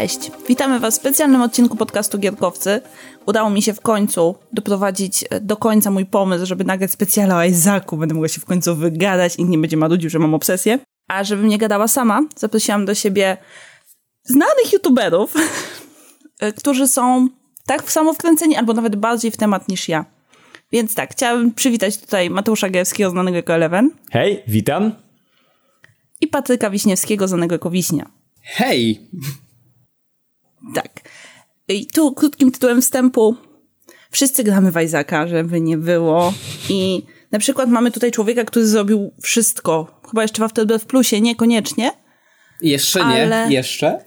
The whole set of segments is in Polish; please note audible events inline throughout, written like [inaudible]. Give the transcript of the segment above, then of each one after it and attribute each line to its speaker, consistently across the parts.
Speaker 1: Cześć, witamy Was w specjalnym odcinku podcastu Gierkowcy. Udało mi się w końcu doprowadzić e, do końca mój pomysł, żeby nagrać specjal o Isaacu. Będę mogła się w końcu wygadać i nie będzie marudził, że mam obsesję. A żebym nie gadała sama, zaprosiłam do siebie znanych youtuberów, [laughs] e, którzy są tak samo wkręceni albo nawet bardziej w temat niż ja. Więc tak, chciałabym przywitać tutaj Mateusza Gajewskiego, znanego jako Eleven.
Speaker 2: Hej, witam.
Speaker 1: I Patryka Wiśniewskiego, znanego jako Wiśnia.
Speaker 3: Hej!
Speaker 1: Tak. I tu krótkim tytułem wstępu. Wszyscy gramy w Isaaca, żeby nie było. I na przykład mamy tutaj człowieka, który zrobił wszystko. Chyba jeszcze w Afterbirth Plusie, niekoniecznie.
Speaker 3: Jeszcze nie,
Speaker 1: Ale-
Speaker 3: jeszcze?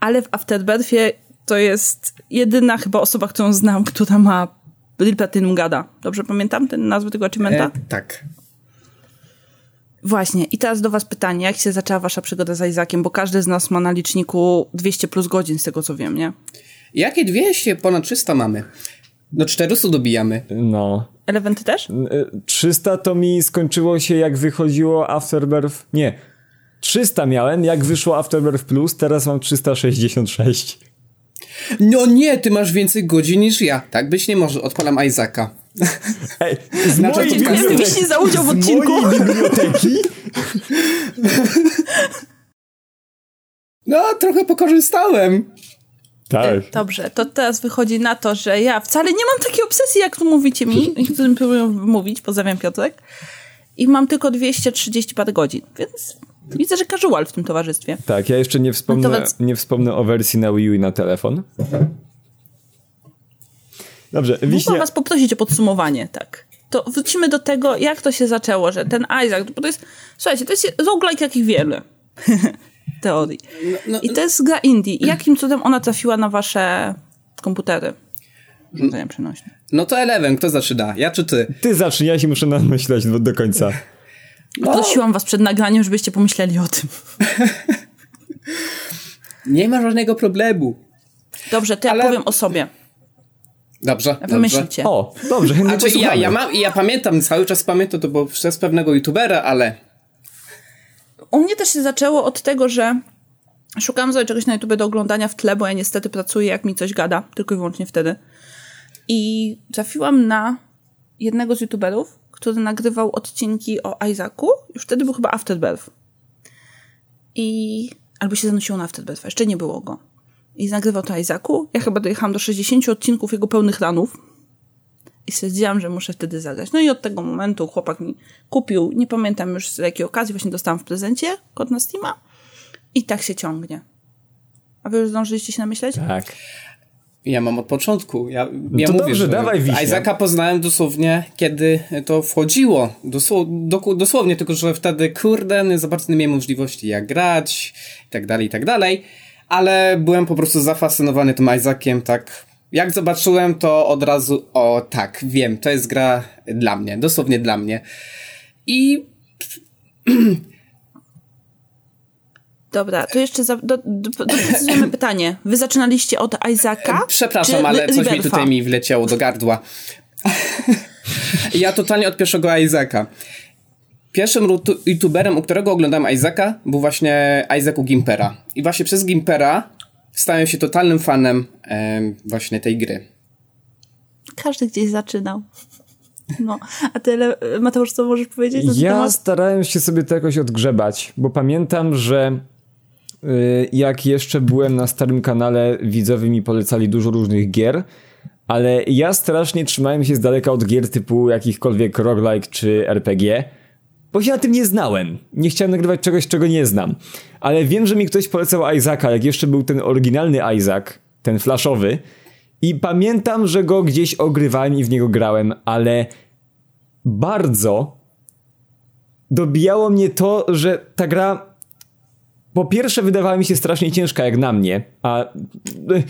Speaker 1: Ale w Afterbirthie to jest jedyna chyba osoba, którą znam, która ma Real Platinum Gada. Dobrze pamiętam ten nazwę tego achievementa?
Speaker 3: E, tak.
Speaker 1: Właśnie. I teraz do was pytanie. Jak się zaczęła wasza przygoda z Isaaciem? Bo każdy z nas ma na liczniku 200 plus godzin, z tego co wiem, nie?
Speaker 3: Jakie 200? Ponad 300 mamy. Do 400 dobijamy.
Speaker 2: No.
Speaker 1: Eleventy też?
Speaker 2: Y, 300 to mi skończyło się jak wychodziło Afterbirth. Nie. 300 miałem, jak wyszło Afterbirth Plus, teraz mam 366.
Speaker 3: No nie, ty masz więcej godzin niż ja. Tak być nie może. Odpalam Isaaca.
Speaker 2: Ej, [laughs] z
Speaker 3: Znaczy,
Speaker 2: mojej biblioteki-
Speaker 1: za udział w
Speaker 2: z
Speaker 1: odcinku.
Speaker 2: mojej biblioteki?
Speaker 3: No, trochę pokorzystałem.
Speaker 2: Tak.
Speaker 1: Dobrze, to teraz wychodzi na to, że ja wcale nie mam takiej obsesji, jak tu mówicie mi, którym próbują mówić, pozdrawiam Piotrek, i mam tylko 230 parę godzin, więc widzę, że casual w tym towarzystwie.
Speaker 2: Tak, ja jeszcze nie wspomnę,
Speaker 1: Natomiast-
Speaker 2: nie wspomnę o wersji na Wii U i na telefon. Dobrze, Wiśnia...
Speaker 1: was poprosić o podsumowanie, tak. To wrócimy do tego, jak to się zaczęło, że ten Isaac, bo to jest, słuchajcie, to jest roguelike jakich wiele [laughs] teorii.
Speaker 3: no-
Speaker 1: I to jest gra indie. I jakim cudem ona trafiła na wasze komputery? Urządzenia przenośne.
Speaker 3: No to Eleven, kto zaczyna? Ja czy ty?
Speaker 2: Ty zacznij, ja się muszę namyślać do, do końca.
Speaker 3: No,
Speaker 1: Prosiłam was przed nagraniem, żebyście pomyśleli o tym. [laughs]
Speaker 3: nie ma żadnego problemu.
Speaker 1: Dobrze, to ja
Speaker 3: Ale-
Speaker 1: powiem o sobie.
Speaker 3: Dobrze, dobrze.
Speaker 1: Wymyślcie.
Speaker 2: O, dobrze, chętnie
Speaker 3: Znaczy, ja, ja, mam, ja pamiętam, cały czas pamiętam to, bo przez pewnego youtubera, ale
Speaker 1: U mnie też się zaczęło od tego, że szukałam sobie czegoś na YouTube do oglądania w tle, bo ja niestety pracuję, jak mi coś gada, tylko i wyłącznie wtedy. I trafiłam na jednego z YouTuberów, który nagrywał odcinki o Isaacu. Już wtedy był chyba Afterbirth. I... Albo się zanosiło na Afterbirth, jeszcze nie było go. I nagrywał to Isaacu. Ja chyba dojechałam do 60 odcinków jego pełnych ranów. I stwierdziłam, że muszę wtedy zagrać. No i od tego momentu chłopak mi kupił, nie pamiętam już z jakiej okazji, właśnie dostałam w prezencie kod na Steama. I tak się ciągnie. A wy już zdążyliście się namyśleć?
Speaker 2: Tak.
Speaker 3: Ja mam od początku. Ja, ja
Speaker 2: to
Speaker 3: mówię,
Speaker 2: dobrze,
Speaker 3: że
Speaker 2: dawaj, Wiśnia.
Speaker 3: Isaaca poznałem dosłownie, kiedy to wchodziło. Dosło, doku- dosłownie, tylko że wtedy, kurde, nie za bardzo nie miałem możliwości jak grać i tak dalej, i tak dalej. Ale byłem po prostu zafascynowany tym Isaaciem, tak. Jak zobaczyłem, to od razu, o tak, wiem, to jest gra dla mnie, dosłownie dla mnie. I [clears throat]
Speaker 1: Dobra, to jeszcze za, do, do, doprecyzujemy [coughs] pytanie. Wy zaczynaliście od Isaaca?
Speaker 3: Przepraszam,
Speaker 1: czy
Speaker 3: ale coś mi tutaj mi wleciało do gardła. ja totalnie od pierwszego Isaaca. Pierwszym youtuberem, u którego oglądałem Isaaca, był właśnie Isaacu Gimpera. I właśnie przez Gimpera stałem się totalnym fanem em, właśnie tej gry.
Speaker 1: Każdy gdzieś zaczynał. No, a ty, Le- Mateusz, co możesz powiedzieć
Speaker 2: Ja
Speaker 1: temat?
Speaker 2: starałem się sobie to jakoś odgrzebać, bo pamiętam, że jak jeszcze byłem na starym kanale, widzowie mi polecali dużo różnych gier, ale ja strasznie trzymałem się z daleka od gier typu jakichkolwiek roguelike czy RPG, bo się na tym nie znałem. Nie chciałem nagrywać czegoś, czego nie znam. Ale wiem, że mi ktoś polecał Isaaca, jak jeszcze był ten oryginalny Isaac, ten flashowy, i pamiętam, że go gdzieś ogrywałem i w niego grałem, ale bardzo dobijało mnie to, że ta gra po pierwsze wydawała mi się strasznie ciężka jak na mnie, a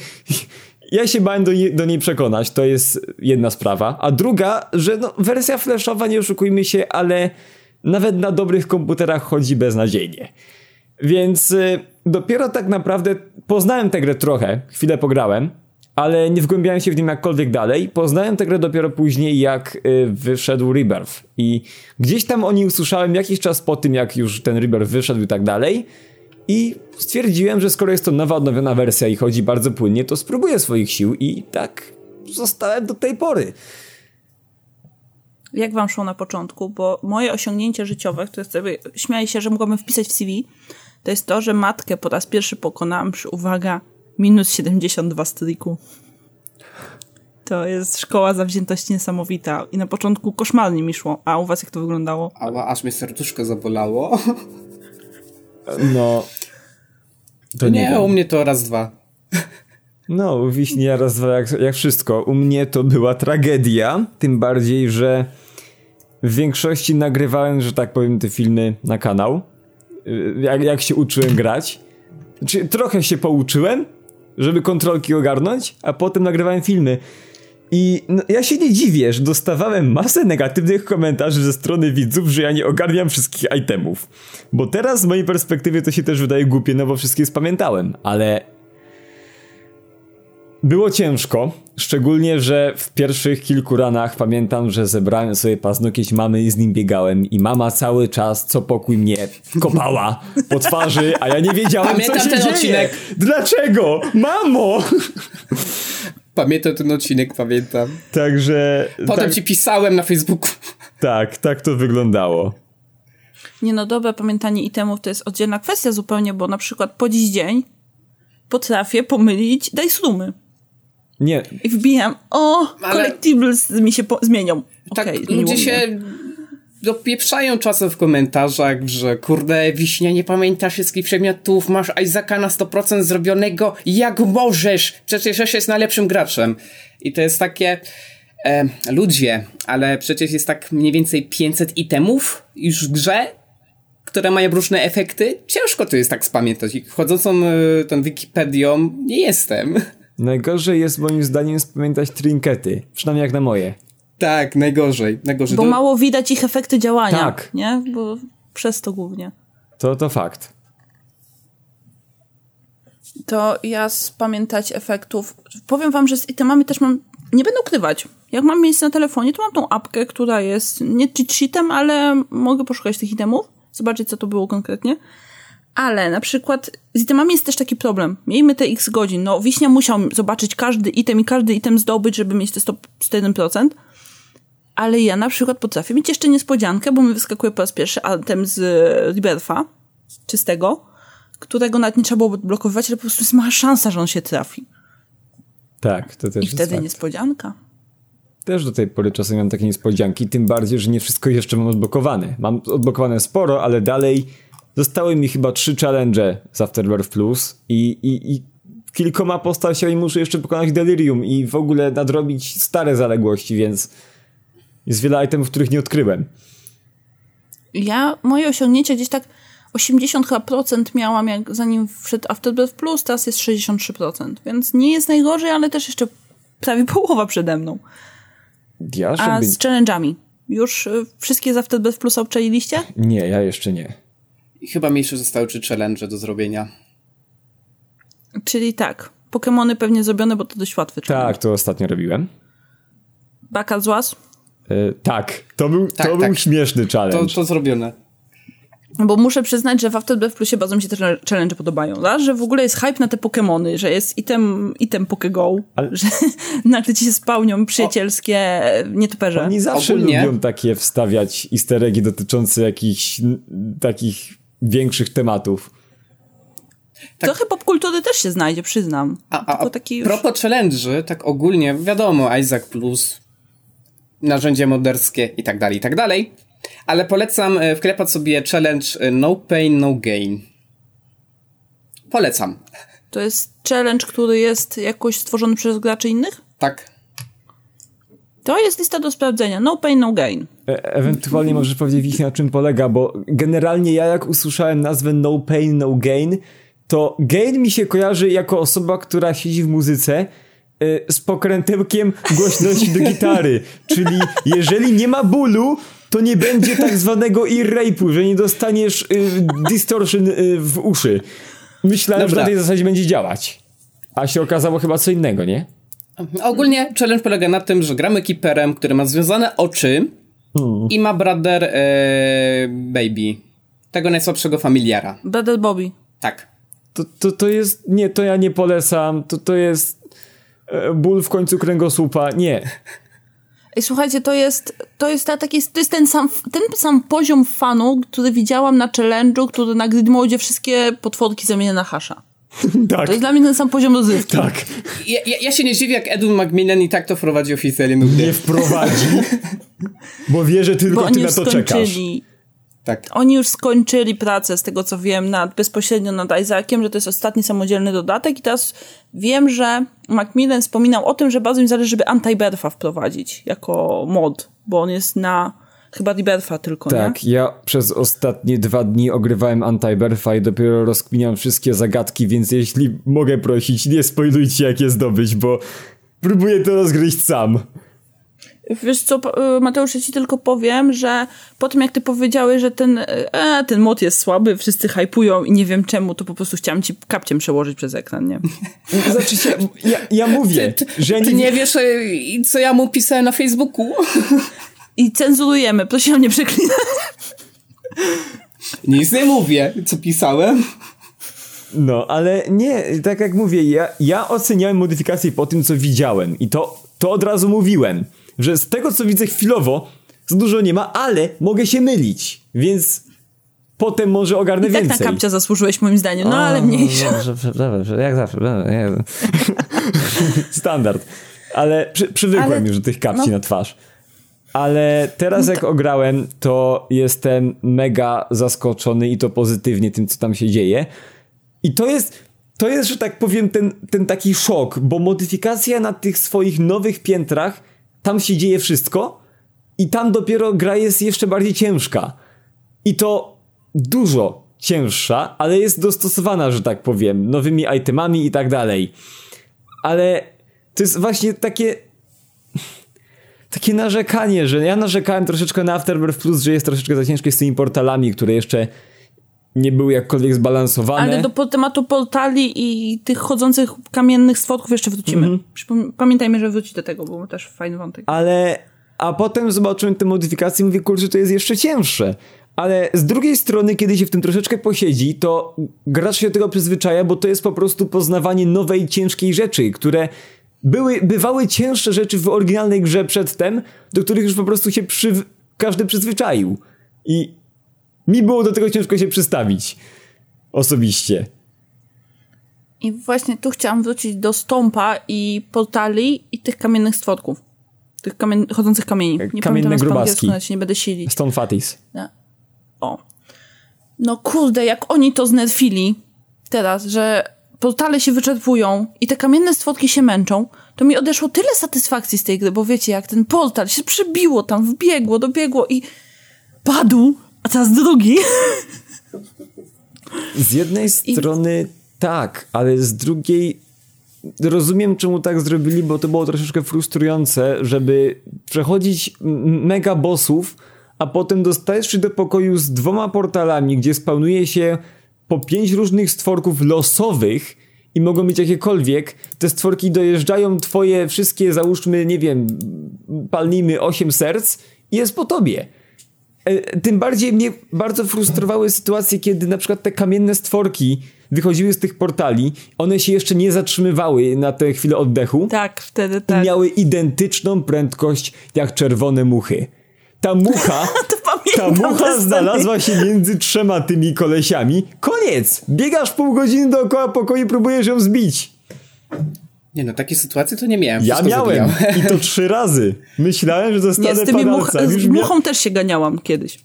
Speaker 2: [laughs] ja się bałem do, do niej przekonać, to jest jedna sprawa, a druga, że no, wersja flashowa, nie oszukujmy się, ale nawet na dobrych komputerach chodzi beznadziejnie. Więc y, dopiero tak naprawdę poznałem tę grę trochę, chwilę pograłem, ale nie wgłębiałem się w nim jakkolwiek dalej. Poznałem tę grę dopiero później, jak y, wyszedł Rebirth. I gdzieś tam o niej usłyszałem jakiś czas po tym, jak już ten Rebirth wyszedł i tak dalej. I stwierdziłem, że skoro jest to nowa, odnowiona wersja i chodzi bardzo płynnie, to spróbuję swoich sił i tak zostałem do tej pory.
Speaker 1: Jak wam szło na początku? Bo moje osiągnięcie życiowe, które sobie śmiaję się, że mogłabym wpisać w CV, to jest to, że matkę po raz pierwszy pokonałam przy, uwaga, minus 72 styliku. To jest szkoła zawziętości niesamowita. I na początku koszmarnie mi szło. A u was jak to wyglądało?
Speaker 3: A, aż mnie serduszko zabolało. [laughs]
Speaker 2: No. To nie,
Speaker 3: nie
Speaker 2: wiem.
Speaker 3: u mnie to raz, dwa.
Speaker 2: No, Wiśnia raz, dwa, jak, jak wszystko. U mnie to była tragedia, tym bardziej, że w większości nagrywałem, że tak powiem, te filmy na kanał. Jak, jak się uczyłem grać. Znaczy, trochę się pouczyłem, żeby kontrolki ogarnąć, a potem nagrywałem filmy. I no, ja się nie dziwię, że dostawałem masę negatywnych komentarzy ze strony widzów, że ja nie ogarniam wszystkich itemów. Bo teraz z mojej perspektywy to się też wydaje głupie, no bo wszystkie spamiętałem, ale było ciężko, szczególnie, że w pierwszych kilku ranach pamiętam, że zebrałem sobie paznokieć mamy i z nim biegałem i mama cały czas co pokój mnie kopała po twarzy, a ja nie wiedziałem
Speaker 3: Pamiętam
Speaker 2: co się
Speaker 3: ten
Speaker 2: dzieje.
Speaker 3: odcinek.
Speaker 2: Dlaczego? Mamo!
Speaker 3: Pamiętam ten odcinek, pamiętam.
Speaker 2: Także
Speaker 3: Potem
Speaker 2: tak,
Speaker 3: ci pisałem na Facebooku.
Speaker 2: tak, tak to wyglądało.
Speaker 1: Nie no, dobre pamiętanie itemów to jest oddzielna kwestia zupełnie, bo na przykład po dziś dzień potrafię pomylić roomy.
Speaker 2: Nie,
Speaker 1: I wbijam, o,
Speaker 3: Ale-
Speaker 1: collectibles mi się po- zmienią.
Speaker 3: Tak,
Speaker 1: zmieniło
Speaker 3: ludzie się dopieprzają czasem w komentarzach, że kurde, Wiśnia, nie pamiętasz wszystkich przedmiotów, masz Isaaca na 100% zrobionego, jak możesz? Przecież jeszcze jest najlepszym graczem. I to jest takie... E, ludzie, ale przecież jest tak mniej więcej 500 itemów już w grze, które mają różne efekty. Ciężko to jest tak spamiętać. I wchodzącą e, tą Wikipedią nie jestem. [laughs]
Speaker 2: najgorzej jest moim zdaniem spamiętać trinkety, przynajmniej jak na moje.
Speaker 3: Tak, najgorzej. najgorzej.
Speaker 1: Bo
Speaker 3: To-
Speaker 1: mało widać ich efekty działania.
Speaker 2: Tak.
Speaker 1: Nie? Bo przez to głównie.
Speaker 2: To to fakt.
Speaker 1: To ja spamiętać efektów. Powiem wam, że z itemami też mam. Nie będę ukrywać. Jak mam miejsce na telefonie, to mam tą apkę, która jest nie cheat sheetem, ale mogę poszukać tych itemów, zobaczyć, co to było konkretnie. Ale na przykład z itemami jest też taki problem. Miejmy te x godzin. No, Wiśnia musiał zobaczyć każdy item i każdy item zdobyć, żeby mieć te 100 101%. Ale ja na przykład potrafię mieć jeszcze niespodziankę, bo mi wyskakuje po raz pierwszy item z Liberfa, czystego, którego nawet nie trzeba było blokować, ale po prostu jest mała szansa, że on się trafi.
Speaker 2: Tak, to też
Speaker 1: I wtedy
Speaker 2: fakt.
Speaker 1: niespodzianka.
Speaker 2: Też do tej pory czasem mam takie niespodzianki, tym bardziej, że nie wszystko jeszcze mam odblokowane. Mam odblokowane sporo, ale dalej zostały mi chyba trzy challenge z Afterbirth Plus i, i, i kilkoma postaciami muszę jeszcze pokonać Delirium i w ogóle nadrobić stare zaległości, więc jest wiele itemów, których nie odkryłem.
Speaker 1: Ja, moje osiągnięcie gdzieś tak 80 chyba procent miałam, jak zanim wszedł Afterbirth Plus, teraz jest 63%, więc nie jest najgorzej, ale też jeszcze prawie [laughs] połowa przede mną.
Speaker 2: Ja,
Speaker 1: A
Speaker 2: żeby...
Speaker 1: z challenge'ami? Już y, wszystkie z Afterbirth Plus obczajiliście?
Speaker 2: Nie, ja jeszcze nie.
Speaker 3: I chyba mi jeszcze zostały trzy challenge do zrobienia.
Speaker 1: Czyli tak, Pokémony pewnie zrobione, bo to dość łatwy challenge.
Speaker 2: Tak, to ostatnio robiłem.
Speaker 1: Baka z łaz?
Speaker 2: E, tak, to był,
Speaker 3: Tak,
Speaker 2: to
Speaker 3: tak.
Speaker 2: był śmieszny
Speaker 3: To,
Speaker 2: challenge.
Speaker 3: to zrobione.
Speaker 1: Bo muszę przyznać, że w Afterbirth Plusie bardzo mi się te challenge podobają, raz, że w ogóle jest hype na te Pokémony, że jest item, item Pokego,
Speaker 2: Ale-
Speaker 1: że [laughs] nagle ci się spełnią przyjacielskie nietoperze.
Speaker 2: Oni zawsze
Speaker 3: Ogólnie-
Speaker 2: lubią takie wstawiać easter eggi dotyczące jakichś takich większych tematów.
Speaker 3: tak-
Speaker 1: Trochę popkultury też się znajdzie, przyznam.
Speaker 3: A, a, a
Speaker 1: taki już...
Speaker 3: propos challenge'y, tak ogólnie, wiadomo, Isaac Plus, narzędzie moderskie i tak dalej, i tak dalej. Ale polecam e, wklepać sobie challenge e, No Pain, No Gain. Polecam.
Speaker 1: To jest challenge, który jest jakoś stworzony przez graczy innych?
Speaker 3: Tak.
Speaker 1: To jest lista do sprawdzenia. No pain, no gain.
Speaker 2: E- ewentualnie możesz powiedzieć na czym polega, bo generalnie ja jak usłyszałem nazwę No Pain, No Gain, to gain mi się kojarzy jako osoba, która siedzi w muzyce z pokrętełkiem głośności do gitary. Czyli jeżeli nie ma bólu, to nie będzie tak zwanego ear rape'u, że nie dostaniesz y, distortion y, w uszy. Myślałem, że
Speaker 3: Dobra.
Speaker 2: na tej zasadzie będzie działać. A się okazało chyba co innego, nie?
Speaker 3: Ogólnie challenge polega na tym, że gramy keeperem, który ma związane oczy i ma brother e, baby. Tego najsłabszego familiara.
Speaker 1: Brother Bobby.
Speaker 3: Tak.
Speaker 2: To, to, to jest, nie, to ja nie polecam, to, to jest ból w końcu kręgosłupa, nie.
Speaker 1: Ej, słuchajcie, to jest, to jest, ta, taki, to jest ten, sam, ten sam poziom fanu, który widziałam na challenge'u, który na grid mode wszystkie potworki zamienia na hasza. [laughs]
Speaker 2: Tak,
Speaker 1: To jest dla mnie ten sam poziom rozrywki.
Speaker 2: tak.
Speaker 3: Ja, ja, ja się nie dziwię, jak Edwin McMillan i tak to wprowadzi oficjalnie
Speaker 2: Nie wprowadzi, bo wie, że
Speaker 1: Bo
Speaker 2: tylko ty
Speaker 1: oni
Speaker 2: na
Speaker 1: już
Speaker 2: to czekasz.
Speaker 3: Tak.
Speaker 1: Oni już skończyli pracę, z tego co wiem, nad, bezpośrednio nad Isaakiem, że to jest ostatni samodzielny dodatek i teraz wiem, że Macmillan wspominał o tym, że bardzo mi zależy, żeby Anti-Bertha wprowadzić jako mod, bo on jest na chyba Libertha tylko, nie?
Speaker 2: Tak, ja przez ostatnie dwa dni ogrywałem Anti-Bertha i dopiero rozkminiam wszystkie zagadki, więc jeśli mogę prosić, nie spoilujcie jak je zdobyć, bo próbuję to rozgryźć sam.
Speaker 1: Wiesz co, y, Mateusz, ja ci tylko powiem, że po tym jak ty powiedziałeś, że ten, e, ten mod jest słaby, wszyscy hypują i nie wiem czemu, to po prostu chciałam ci kapciem przełożyć przez ekran, nie? [laughs]
Speaker 2: Znaczy się, ja, ja mówię, że
Speaker 3: Ty nie wiesz, e, co ja mu pisałem na Facebooku? [laughs]
Speaker 1: I cenzurujemy, prosiłam nie przeklinać. [laughs]
Speaker 3: Nic nie mówię, co pisałem.
Speaker 2: No, ale nie, tak jak mówię, ja, ja oceniałem modyfikacje po tym, co widziałem i to, to od razu mówiłem, że z tego, co widzę chwilowo, za dużo nie ma, ale mogę się mylić, więc potem może ogarnę
Speaker 1: I tak
Speaker 2: więcej.
Speaker 1: na kapcia zasłużyłeś moim zdaniem, no ale mniejsza.
Speaker 2: Dobrze, dobrze, jak zawsze. [laughs] Standard. Ale przy, przywykłem
Speaker 1: Ale-
Speaker 2: już do tych kapci
Speaker 1: no.
Speaker 2: na twarz. Ale teraz jak ograłem, to jestem mega zaskoczony i to pozytywnie tym, co tam się dzieje. I to jest, to jest, że tak powiem, ten, ten taki szok, bo modyfikacja na tych swoich nowych piętrach, tam się dzieje wszystko i tam dopiero gra jest jeszcze bardziej ciężka. I to dużo cięższa, ale jest dostosowana, że tak powiem, nowymi itemami i tak dalej. Ale to jest właśnie takie takie narzekanie, że ja narzekałem troszeczkę na Afterbirth Plus, że jest troszeczkę za ciężkie z tymi portalami, które jeszcze nie były jakkolwiek zbalansowane.
Speaker 1: Ale do po- tematu portali i tych chodzących kamiennych stworków jeszcze wrócimy.
Speaker 2: Mhm.
Speaker 1: Pamiętajmy, że wróci do tego, bo też fajny wątek.
Speaker 2: Ale, a potem zobaczyłem te modyfikacje i mówię, kurczę, to jest jeszcze cięższe. Ale z drugiej strony, kiedy się w tym troszeczkę posiedzi, to gracz się do tego przyzwyczaja, bo to jest po prostu poznawanie nowej, ciężkiej rzeczy, które były, bywały cięższe rzeczy w oryginalnej grze przedtem, do których już po prostu się przy, każdy przyzwyczaił. I mi było do tego ciężko się przystawić. Osobiście.
Speaker 1: I właśnie tu chciałam wrócić do stąpa i portali i tych kamiennych stworków. Tych kamien- chodzących kamieni. Nie
Speaker 2: Kamienne grubaski.
Speaker 1: nie będę silić.
Speaker 2: Stone Fatis.
Speaker 1: O. No kurde, jak oni to znerfili teraz, że portale się wyczerpują i te kamienne stworki się męczą, to mi odeszło tyle satysfakcji z tej gry, bo wiecie, jak ten portal się przebiło tam, wbiegło, dobiegło i padł, a teraz drugi.
Speaker 2: Z jednej strony tak, ale z drugiej rozumiem, czemu tak zrobili, bo to było troszeczkę frustrujące, żeby przechodzić mega bossów, a potem dostajesz się do pokoju z dwoma portalami, gdzie spełnuje się po pięć różnych stworków losowych i mogą być jakiekolwiek. Te stworki dojeżdżają twoje wszystkie, załóżmy, nie wiem, palnijmy osiem serc i jest po tobie. E, Tym bardziej mnie bardzo frustrowały sytuacje, kiedy na przykład te kamienne stworki wychodziły z tych portali, one się jeszcze nie zatrzymywały na tę chwilę oddechu
Speaker 1: Tak, wtedy
Speaker 2: i
Speaker 1: tak.
Speaker 2: miały identyczną prędkość jak czerwone muchy. Ta mucha, [laughs] ta mucha znalazła się między trzema tymi kolesiami. Koniec! Biegasz pół godziny dookoła pokoju i próbujesz ją zbić.
Speaker 3: Nie no, takie sytuacje to nie miałem.
Speaker 2: Ja miałem
Speaker 3: zabijałem.
Speaker 2: i to [laughs] trzy razy. Myślałem, że
Speaker 1: Nie,
Speaker 2: zostanę
Speaker 1: z tymi much- z
Speaker 2: mia-
Speaker 1: muchą też się ganiałam kiedyś.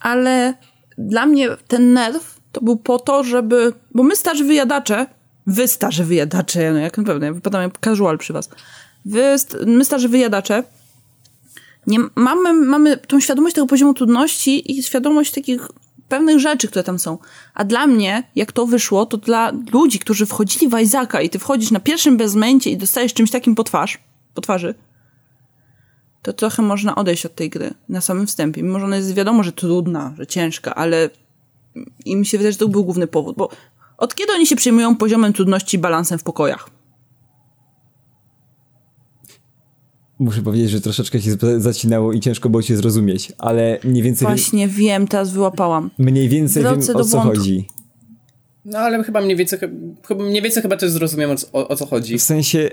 Speaker 1: Ale dla mnie ten nerw to był po to, żeby... Bo my starzy wyjadacze, wy starzy wyjadacze, no jak ja wypadam jak casual przy was. Wy, my starzy wyjadacze nie, mamy, mamy tą świadomość tego poziomu trudności i świadomość takich pewnych rzeczy, które tam są. A dla mnie, jak to wyszło, to dla ludzi, którzy wchodzili w Isaaca i ty wchodzisz na pierwszym bezmęcie i dostajesz czymś takim po twarz, po twarzy, to trochę można odejść od tej gry na samym wstępie. Mimo, że ona jest wiadomo, że trudna, że ciężka, ale i mi się wydaje, że to był główny powód, bo od kiedy oni się przejmują poziomem trudności i balansem w pokojach?
Speaker 2: Muszę powiedzieć, że troszeczkę się zacinało i ciężko było cię zrozumieć, ale mniej więcej...
Speaker 1: Właśnie wiem, teraz wyłapałam.
Speaker 2: Mniej więcej wiem, o co chodzi.
Speaker 3: No ale chyba mniej więcej, chyba, mniej więcej chyba też zrozumiem o, o co chodzi.
Speaker 2: W sensie,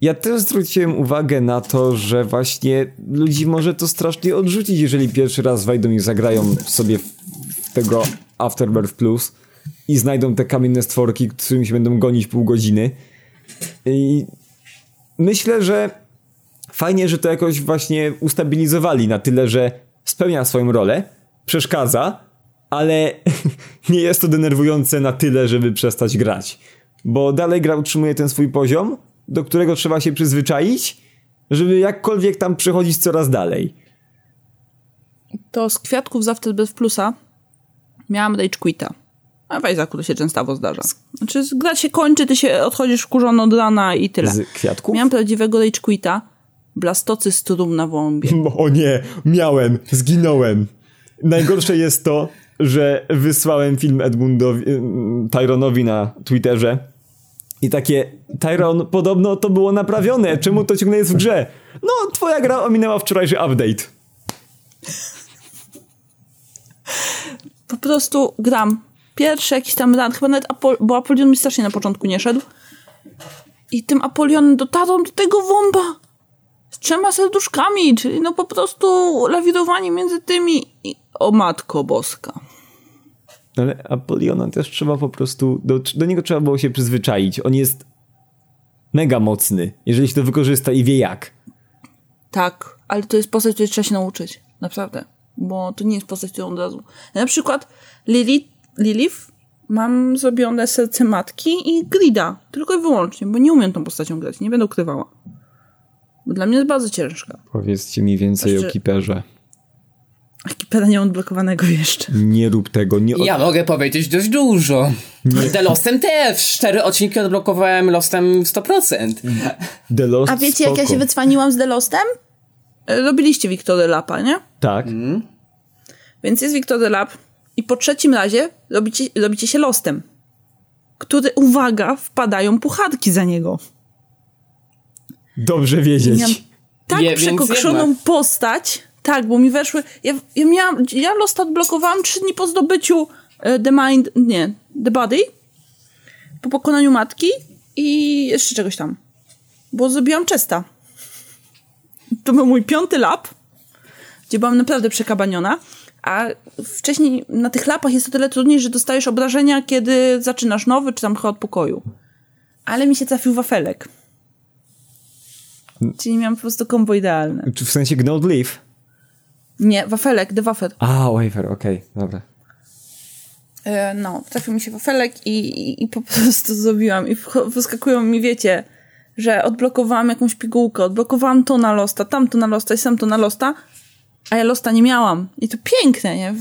Speaker 2: ja też zwróciłem uwagę na to, że właśnie ludzi może to strasznie odrzucić, jeżeli pierwszy raz wejdą i zagrają sobie w tego Afterbirth Plus i znajdą te kamienne stworki, którymi się będą gonić pół godziny. I myślę, że fajnie, że to jakoś właśnie ustabilizowali na tyle, że spełnia swoją rolę, przeszkadza, ale [laughs] nie jest to denerwujące na tyle, żeby przestać grać. Bo dalej gra utrzymuje ten swój poziom, do którego trzeba się przyzwyczaić, żeby jakkolwiek tam przechodzić coraz dalej.
Speaker 1: To z kwiatków zawsze bez plusa miałam rage quita. A w Isaacu to się często zdarza. Znaczy, gra się kończy, ty się odchodzisz wkurzony od rana i tyle.
Speaker 2: Z kwiatków?
Speaker 1: Miałam prawdziwego rage quita. Blastocy strum na wąbie. [laughs]
Speaker 2: O nie, miałem, zginąłem. Najgorsze jest to, że wysłałem film Edmundowi, Tyronowi na Twitterze i takie, Tyron, podobno to było naprawione, czemu to ciągle jest w grze? No, twoja gra ominęła wczorajszy update.
Speaker 1: Po prostu gram. Pierwszy jakiś tam run, chyba nawet, Apol bo Apolion mi strasznie na początku nie szedł. I tym Apolionem dotarłam do tego wąba z trzema serduszkami, czyli no po prostu lawirowanie między tymi i o matko boska.
Speaker 2: Ale Apoliona też trzeba po prostu, do, do niego trzeba było się przyzwyczaić. On jest mega mocny, jeżeli się to wykorzysta i wie jak.
Speaker 1: Tak, ale to jest postać, której trzeba się nauczyć. Naprawdę. Bo to nie jest postać, którą od razu... Na przykład Lilith, Lilith mam zrobione serce matki i Grida. Tylko i wyłącznie, bo nie umiem tą postacią grać. Nie będę ukrywała. Bo dla mnie jest bardzo ciężka.
Speaker 2: Powiedzcie mi więcej znaczy, o Kiperze.
Speaker 1: Ekipera nie odblokowanego jeszcze.
Speaker 2: Nie rób tego. Nie
Speaker 3: od... Ja mogę powiedzieć dość dużo. Nie. The Lostem też. Cztery odcinki odblokowałem Lostem 100%.
Speaker 2: The Lost
Speaker 1: A wiecie, spoko. jak ja się wycwaniłam z The Lostem? E, robiliście Wiktory Lapa, nie?
Speaker 2: Tak. Mm.
Speaker 1: Więc jest Wiktory Lap i po trzecim razie robicie, robicie się Lostem, który, uwaga, wpadają puchatki za niego.
Speaker 2: Dobrze wiedzieć.
Speaker 1: Tak Je, przekrokszoną postać, tak, bo mi weszły. Ja, ja miałam. Ja Lost odblokowałam trzy dni po zdobyciu e, The Mind. Nie, The Body. Po pokonaniu matki i jeszcze czegoś tam. Bo zrobiłam czesta. To był mój piąty lap, gdzie byłam naprawdę przekabaniona. A wcześniej na tych lapach jest o tyle trudniej, że dostajesz obrażenia, kiedy zaczynasz nowy, czy tam chyba od pokoju. Ale mi się trafił wafelek. Czyli miałam po prostu kombo idealne.
Speaker 2: Czy w sensie Gnode Leaf?
Speaker 1: Nie, wafelek, the wafer.
Speaker 2: A, wafer, okej, okay, dobra.
Speaker 1: E, no, trafił mi się wafelek i, i, i po prostu [laughs] zrobiłam. I wyskakują mi, wiecie, że odblokowałam jakąś pigułkę, odblokowałam to na losta, tamto na losta i sam to na losta, a ja losta nie miałam. I to piękne, nie?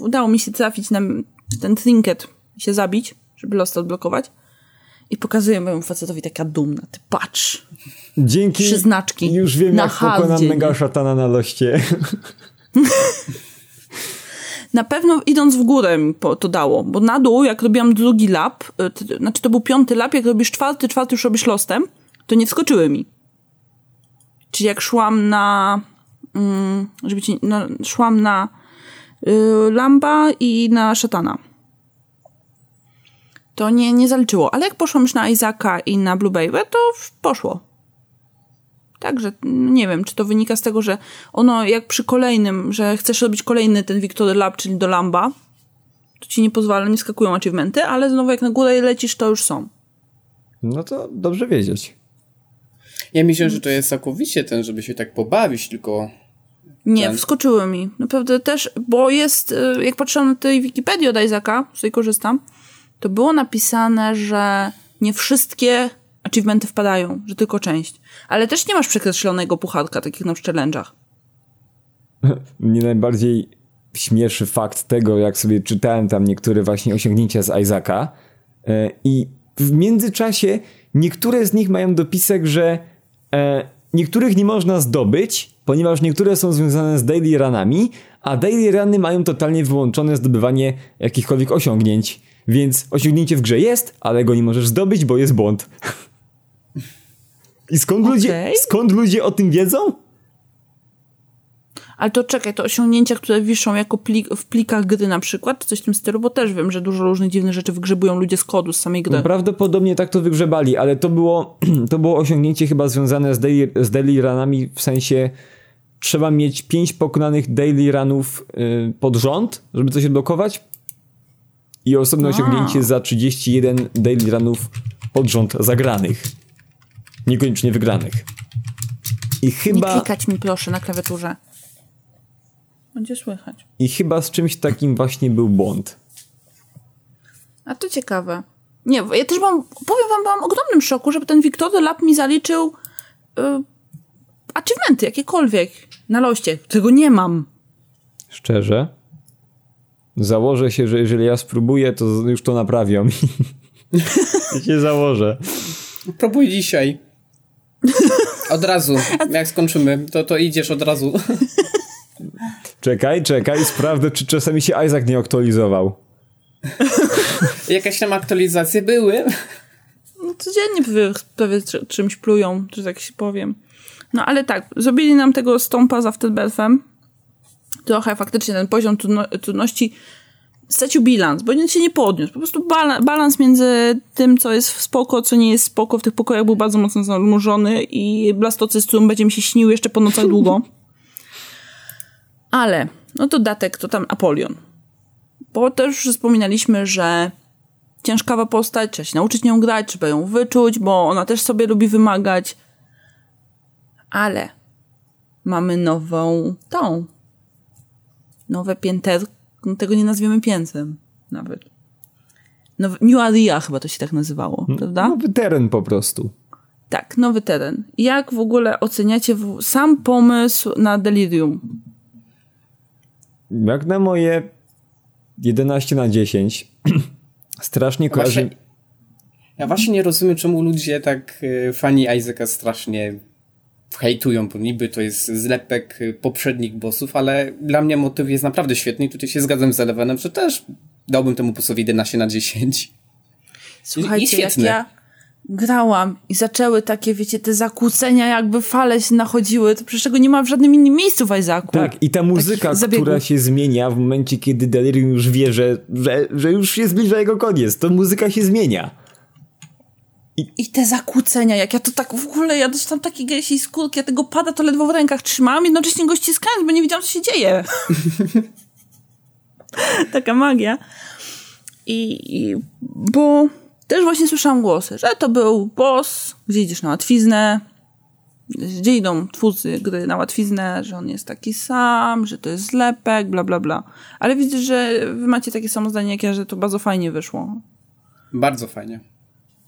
Speaker 1: Udało mi się trafić na ten trinket, się zabić, żeby losta odblokować. I pokazuję mojemu facetowi taka dumna, ty patrz.
Speaker 2: Dzięki.
Speaker 1: Trzy znaczki.
Speaker 2: Już wiem, na jak pokonam mega szatana na loście.
Speaker 1: Na pewno idąc w górę mi to dało, bo na dół, jak robiłam drugi lap, y, to, znaczy to był piąty lap, jak robisz czwarty, czwarty już robisz lostem, to nie wskoczyły mi. Czyli jak szłam na, mm, żeby ci, na szłam na y, Lamba i na Szatana. To nie, nie zaliczyło. Ale jak poszłam już na Izaka i na Blue Baby, to poszło. Także no nie wiem, czy to wynika z tego, że ono jak przy kolejnym, że chcesz robić kolejny ten Victory Lab, czyli do Lamba, to ci nie pozwala, nie skakują achievementy, ale znowu jak na górę lecisz, to już są.
Speaker 2: No to dobrze wiedzieć.
Speaker 3: Ja myślę, że to jest całkowicie ten, żeby się tak pobawić, tylko...
Speaker 1: Nie, ten... wskoczyły mi. Naprawdę też, bo jest, y, jak patrzyłam na tej Wikipedii od Isaaca, z której korzystam, to było napisane, że nie wszystkie achievementy wpadają, że tylko część. Ale też nie masz przekreślonego puchatka, takich na challenge'ach. [laughs]
Speaker 2: Mnie najbardziej śmieszy fakt tego, jak sobie czytałem tam niektóre właśnie osiągnięcia z Isaaca e, i w międzyczasie niektóre z nich mają dopisek, że e, niektórych nie można zdobyć, ponieważ niektóre są związane z daily runami, a daily runy mają totalnie wyłączone zdobywanie jakichkolwiek osiągnięć. Więc osiągnięcie w grze jest, ale go nie możesz zdobyć, bo jest błąd. I skąd, ludzie,
Speaker 1: Okej.
Speaker 2: skąd ludzie o tym wiedzą?
Speaker 1: Ale to czekaj, to osiągnięcia, które wiszą jako plik, w plikach gry na przykład, czy coś w tym stylu, bo też wiem, że dużo różnych dziwnych rzeczy wygrzebują ludzie z kodu, z samej gry.
Speaker 2: Prawdopodobnie tak to wygrzebali, ale to było, [clears throat] to było osiągnięcie chyba związane z daily, z daily runami, w sensie trzeba mieć pięć pokonanych daily runów y, pod rząd, żeby coś odblokować i osobne
Speaker 1: A.
Speaker 2: osiągnięcie za 31 daily runów pod rząd zagranych. Niekoniecznie wygranych. I
Speaker 1: Nie
Speaker 2: chyba,
Speaker 1: klikać mi proszę na klawiaturze. Będzie słychać.
Speaker 2: I chyba z czymś takim właśnie był błąd.
Speaker 1: A to ciekawe. Nie, ja też byłam, powiem wam, byłam w ogromnym szoku, żeby ten Victor Lab mi zaliczył y, achievementy jakiekolwiek na loście. Tego nie mam.
Speaker 2: Szczerze. Założę się, że jeżeli ja spróbuję, to już to naprawią. Ja się założę.
Speaker 3: Próbuj dzisiaj. Od razu. Jak skończymy, to, to idziesz od razu.
Speaker 2: Czekaj, czekaj, sprawdzę, czy czasami się Isaac nie aktualizował.
Speaker 3: Jakaś tam aktualizacje były.
Speaker 1: No, codziennie prawie, prawie czy- czymś plują, że tak się powiem. No ale tak, zrobili nam tego stąpa z Afterbirthem. Trochę faktycznie ten poziom trudno, trudności stracił bilans, bo nic się nie podniósł. Po prostu bala, balans między tym, co jest spoko, co nie jest spoko w tych pokojach był bardzo mocno zanurzony i blastocystrum będzie mi się śnił jeszcze po nocach długo. [laughs] Ale, no dodatek to tam Apolion. Bo też wspominaliśmy, że ciężkawa postać, trzeba się nauczyć nią grać, trzeba ją wyczuć, bo ona też sobie lubi wymagać. Ale mamy nową tą. Nowe pięter, no tego nie nazwiemy piętrem nawet. Nowy, New Area chyba to się tak nazywało, prawda?
Speaker 2: Nowy teren po prostu.
Speaker 1: Tak, nowy teren. Jak w ogóle oceniacie w, sam pomysł na Delirium?
Speaker 2: Jak na moje 11 na 10. [clears throat] Strasznie kojarzy...
Speaker 3: Właśnie, ja właśnie nie rozumiem, czemu ludzie tak y, fani Isaaca strasznie hejtują, bo niby to jest zlepek y, poprzednich bossów, ale dla mnie motyw jest naprawdę świetny i tutaj się zgadzam z Elevenem, że też dałbym temu posłowi 11 na 10.
Speaker 1: Słuchajcie, jak ja grałam i zaczęły takie, wiecie, te zakłócenia, jakby fale się nachodziły, to przecież tego nie ma w żadnym innym miejscu w Isaacu.
Speaker 2: Tak, i ta muzyka,
Speaker 1: zabiegów.
Speaker 2: która się zmienia w momencie, kiedy Delirium już wie, że, że, że już się zbliża jego koniec, to muzyka się zmienia.
Speaker 1: I te zakłócenia, jak ja to tak w ogóle, ja dostałam taki gęsiej skórki, ja tego pada to ledwo w rękach trzymałam, jednocześnie go ściskając, bo nie wiedziałam, co się dzieje. [laughs] Taka magia. I, I bo też właśnie słyszałam głosy, że to był boss, gdzie idziesz na łatwiznę, gdzie idą twórcy gry na łatwiznę, że on jest taki sam, że to jest zlepek, bla, bla, bla. Ale widzę, że wy macie takie samo zdanie jak ja, że to bardzo fajnie wyszło.
Speaker 3: Bardzo fajnie.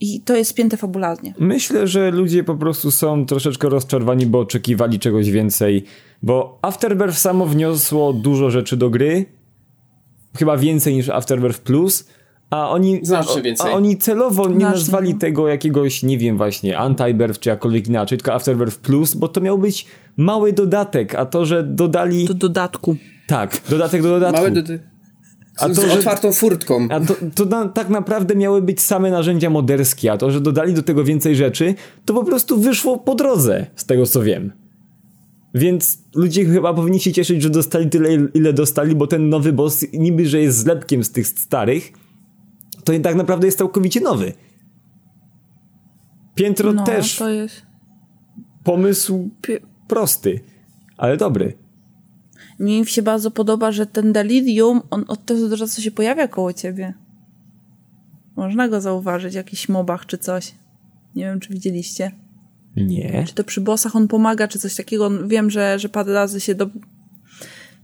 Speaker 1: I to jest spięte fabularnie.
Speaker 2: Myślę, że ludzie po prostu są troszeczkę rozczarowani, bo oczekiwali czegoś więcej. Bo Afterbirth samo wniosło dużo rzeczy do gry. Chyba więcej niż Afterbirth Plus. A oni,
Speaker 3: Znacznie więcej.
Speaker 2: a oni celowo nie
Speaker 1: Znacznie,
Speaker 2: nazwali tego jakiegoś, nie wiem właśnie, Antibirth czy jakkolwiek inaczej, tylko Afterbirth Plus, bo to miał być mały dodatek, a to, że dodali...
Speaker 1: Do dodatku.
Speaker 2: Tak, dodatek do dodatku.
Speaker 3: Małe do...
Speaker 2: A
Speaker 3: z,
Speaker 2: to,
Speaker 3: z
Speaker 2: że-
Speaker 3: otwartą furtką.
Speaker 2: A to, to na, tak naprawdę miały być same narzędzia moderskie, a to, że dodali do tego więcej rzeczy, to po prostu wyszło po drodze, z tego co wiem. Więc ludzie chyba powinni się cieszyć, że dostali tyle, ile dostali, bo ten nowy boss niby, że jest zlepkiem z tych starych, to tak naprawdę jest całkowicie nowy. Piętro
Speaker 1: No,
Speaker 2: też
Speaker 1: to jest...
Speaker 2: pomysł
Speaker 1: Pie-
Speaker 2: prosty, ale dobry.
Speaker 1: Mi się bardzo podoba, że ten delirium, on od czasu do czasu się pojawia koło ciebie. Można go zauważyć w jakichś mobach czy coś. Nie wiem, czy widzieliście.
Speaker 2: Nie.
Speaker 1: Czy to przy bossach on pomaga, czy coś takiego. Wiem, że, że parę razy się do...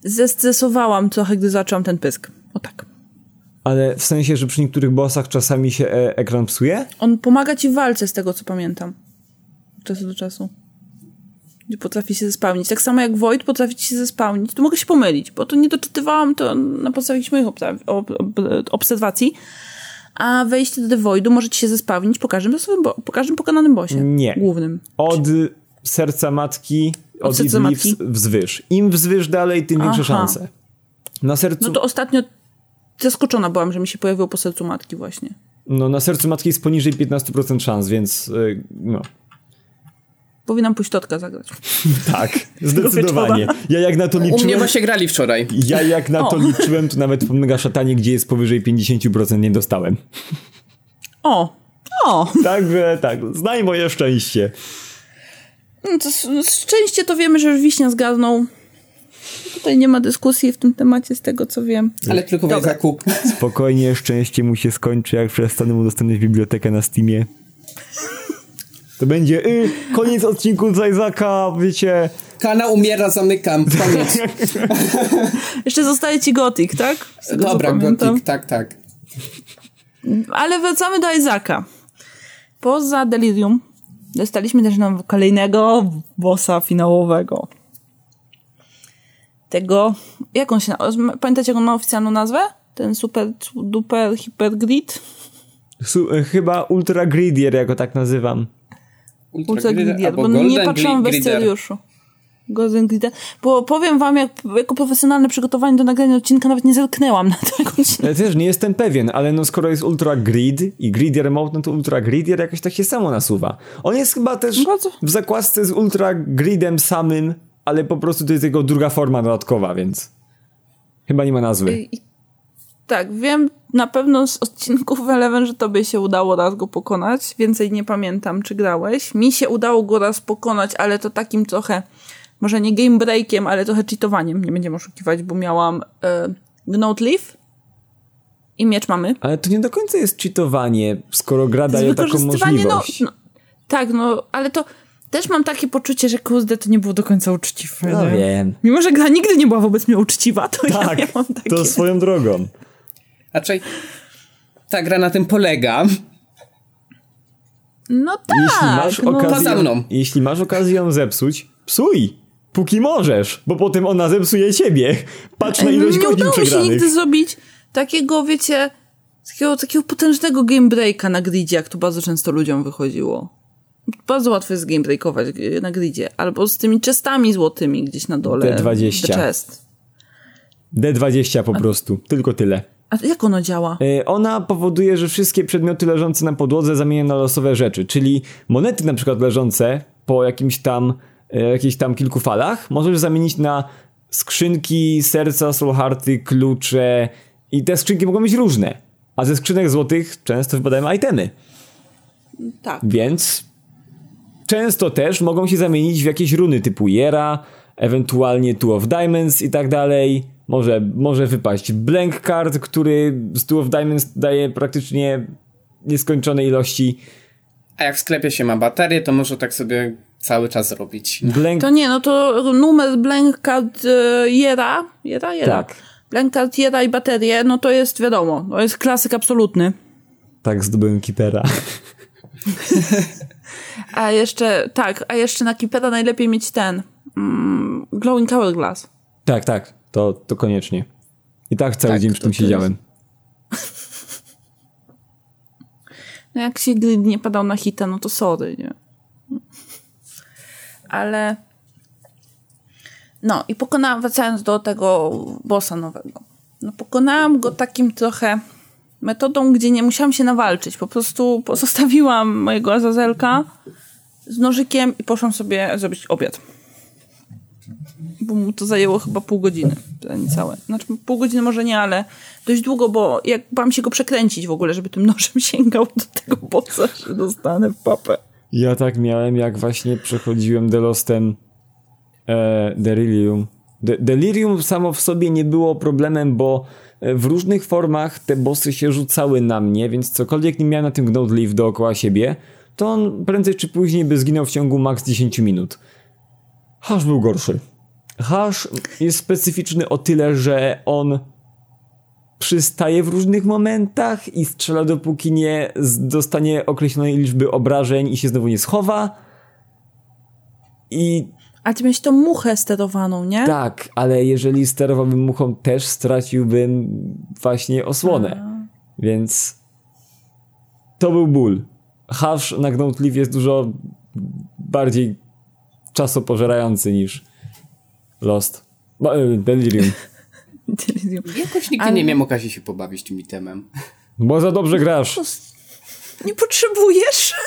Speaker 1: zestresowałam trochę, gdy zaczęłam ten pysk. O tak.
Speaker 2: Ale w sensie, że przy niektórych bossach czasami się e ekran psuje?
Speaker 1: On pomaga ci w walce, z tego co pamiętam. Od czasu do czasu. Gdzie potrafi się zespałnić. Tak samo jak Void potrafi się zespałnić. Tu mogę się pomylić, bo to nie doczytywałam to na podstawie moich obserwacji. A wejście do The Voidu może ci się zespałnić po każdym, bo- po każdym pokonanym bossie.
Speaker 2: Nie.
Speaker 1: Głównym.
Speaker 2: Od serca matki, od,
Speaker 1: serca
Speaker 2: Idli
Speaker 1: matki?
Speaker 2: wz- wzwyż. Im wzwyż dalej, tym większe
Speaker 1: Aha.
Speaker 2: szanse. Na sercu,
Speaker 1: No to ostatnio zaskoczona byłam, że mi się pojawiło po sercu matki właśnie.
Speaker 2: no, na sercu matki jest poniżej 15% szans, więc y, no.
Speaker 1: Powinnam pójść Totka zagrać. [laughs]
Speaker 2: Tak, zdecydowanie. Ja jak na to
Speaker 3: U mnie
Speaker 2: liczyłem...
Speaker 3: właśnie grali wczoraj.
Speaker 2: Ja jak na to
Speaker 1: O.
Speaker 2: liczyłem, to nawet po mega szatanie, gdzie jest powyżej 50% nie dostałem.
Speaker 1: O! O!
Speaker 2: Także tak, znaj moje szczęście.
Speaker 1: No to szczęście to wiemy, że już wiśnia zgarnął. Tutaj nie ma dyskusji w tym temacie z tego, co wiem.
Speaker 3: Ale tylko w
Speaker 1: Dobra.
Speaker 3: Isaacu.
Speaker 2: Spokojnie, szczęście mu się skończy, jak przestanę udostępniać bibliotekę na Steamie. To będzie y, koniec odcinku z Isaaca, wiecie.
Speaker 3: Kanał umiera, zamykam. Koniec. [laughs]
Speaker 1: Jeszcze zostaje ci Gothic, tak? Tego,
Speaker 3: Dobra. Gothic, tak, tak.
Speaker 1: Ale wracamy do Izaka. Poza Delirium dostaliśmy też nam kolejnego bossa finałowego. Tego, jak on się nazywa? Pamiętacie, jak on ma oficjalną nazwę? Ten super, duper, hiper grid?
Speaker 2: Su, chyba Ultra Gridier, jako tak nazywam.
Speaker 1: Ultra
Speaker 3: Grider
Speaker 1: Gridier,
Speaker 3: albo
Speaker 1: bo nie
Speaker 3: Golden
Speaker 1: patrzyłam w bestiariuszu. Golden Grider. Bo powiem wam, jak, jako profesjonalne przygotowanie do nagrania odcinka nawet nie zerknęłam na ten odcinek.
Speaker 2: Ja też nie jestem pewien, ale no skoro jest Ultra Grid i Gridier Mode, no to Ultra Gridier jakoś tak się samo nasuwa. On jest chyba też
Speaker 1: Bardzo.
Speaker 2: w zakładce z Ultra Gridem samym, ale po prostu to jest jego druga forma dodatkowa, więc chyba nie ma nazwy.
Speaker 1: I, tak, wiem na pewno z odcinków [laughs] Eleven, że tobie się udało raz go pokonać. Więcej nie pamiętam, czy grałeś. Mi się udało go raz pokonać, ale to takim trochę, może nie game breakiem, ale trochę cheatowaniem. Nie będziemy oszukiwać, bo miałam e, Gnot Leaf i miecz mamy.
Speaker 2: Ale to nie do końca jest cheatowanie, skoro gra daje taką
Speaker 1: no,
Speaker 2: możliwość.
Speaker 1: no. Tak, no, ale to też mam takie poczucie, że kurde, to nie było do końca uczciwe.
Speaker 2: No
Speaker 1: nie?
Speaker 2: wiem.
Speaker 1: Mimo, że gra nigdy nie była wobec mnie uczciwa, to ja
Speaker 2: Tak,
Speaker 1: nie mam takie...
Speaker 2: to swoją drogą.
Speaker 3: Raczej ta gra na tym polega.
Speaker 1: No tak.
Speaker 2: Jeśli masz,
Speaker 1: no.
Speaker 2: okazję,
Speaker 3: Poza mną.
Speaker 2: jeśli masz okazję ją zepsuć, psuj! Póki możesz, bo potem ona zepsuje ciebie. Patrz na ilość
Speaker 1: nie
Speaker 2: godzin
Speaker 1: udało mi się
Speaker 2: przegranych.
Speaker 1: nigdy zrobić takiego, wiecie, takiego, takiego potężnego game breaka na gridzie, jak to bardzo często ludziom wychodziło. Bardzo łatwo jest game breakować g- na gridzie. Albo z tymi chestami złotymi gdzieś na dole.
Speaker 2: D20.
Speaker 1: The chest.
Speaker 2: D20 po prostu, tylko tyle.
Speaker 1: A jak ono działa?
Speaker 2: E, Ona powoduje, że wszystkie przedmioty leżące na podłodze zamienia na losowe rzeczy, czyli monety na przykład leżące po jakimś tam, e, jakichś tam kilku falach możesz zamienić na skrzynki, serca, soulhearty, klucze i te skrzynki mogą być różne. A ze skrzynek złotych często wypadają itemy,
Speaker 1: Tak.
Speaker 2: więc często też mogą się zamienić w jakieś runy typu Jera, ewentualnie Two of Diamonds i tak dalej. Może, może wypaść Blank Card, który z Two of Diamonds daje praktycznie nieskończone ilości.
Speaker 3: A jak w sklepie się ma baterię, to może tak sobie cały czas robić.
Speaker 2: Blank
Speaker 1: To nie, no to numer blank card e, Jera. Jera? Jera.
Speaker 2: Tak.
Speaker 1: Blank card Jera i baterie, no to jest wiadomo, to jest klasyk absolutny.
Speaker 2: tak zdobyłem Keepera. [laughs]
Speaker 1: A jeszcze, tak, a jeszcze na Kipera najlepiej mieć ten mm, glowing hourglass.
Speaker 2: tak, tak, to, to koniecznie. I tak cały
Speaker 3: Tak,
Speaker 2: dzień przy tym siedziałem.
Speaker 1: No jak się grid nie padał na hita, no to sorry, nie? Ale... No i pokonałam, wracając do tego bossa nowego. No pokonałam go takim trochę metodą, gdzie nie musiałam się nawalczyć. Po prostu pozostawiłam mojego Azazelka z nożykiem i poszłam sobie zrobić obiad. Bo mu to zajęło chyba pół godziny, niecałe. Znaczy pół godziny może nie, ale dość długo, bo jak bałam się go przekręcić w ogóle, żeby tym [laughs] nożem sięgał do tego bossa, że dostanę w papę.
Speaker 2: Ja tak miałem, jak właśnie przechodziłem Delostem e. De Delirium samo w sobie nie było problemem, bo e, w różnych formach te bossy się rzucały na mnie, więc cokolwiek nie miałem na tym Gnode Leaf dookoła siebie, to on prędzej czy później by zginął w ciągu maks 10 minut. Hash był gorszy. Hash jest specyficzny o tyle, że on przystaje w różnych momentach i strzela dopóki nie dostanie określonej liczby obrażeń i się znowu nie schowa. I
Speaker 1: A ty miałeś tą muchę sterowaną, nie?
Speaker 2: tak, ale jeżeli sterowałbym muchą, też straciłbym właśnie osłonę. Więc to był ból. Hash na jest dużo bardziej czasopożerający niż Lost. E, Delirium. [laughs]
Speaker 1: Delirium.
Speaker 3: Jakoś nigdy
Speaker 1: Ale-
Speaker 3: nie miałem okazji się pobawić tym itemem. [laughs]
Speaker 2: Bo za dobrze grasz.
Speaker 1: Nie potrzebujesz? [laughs]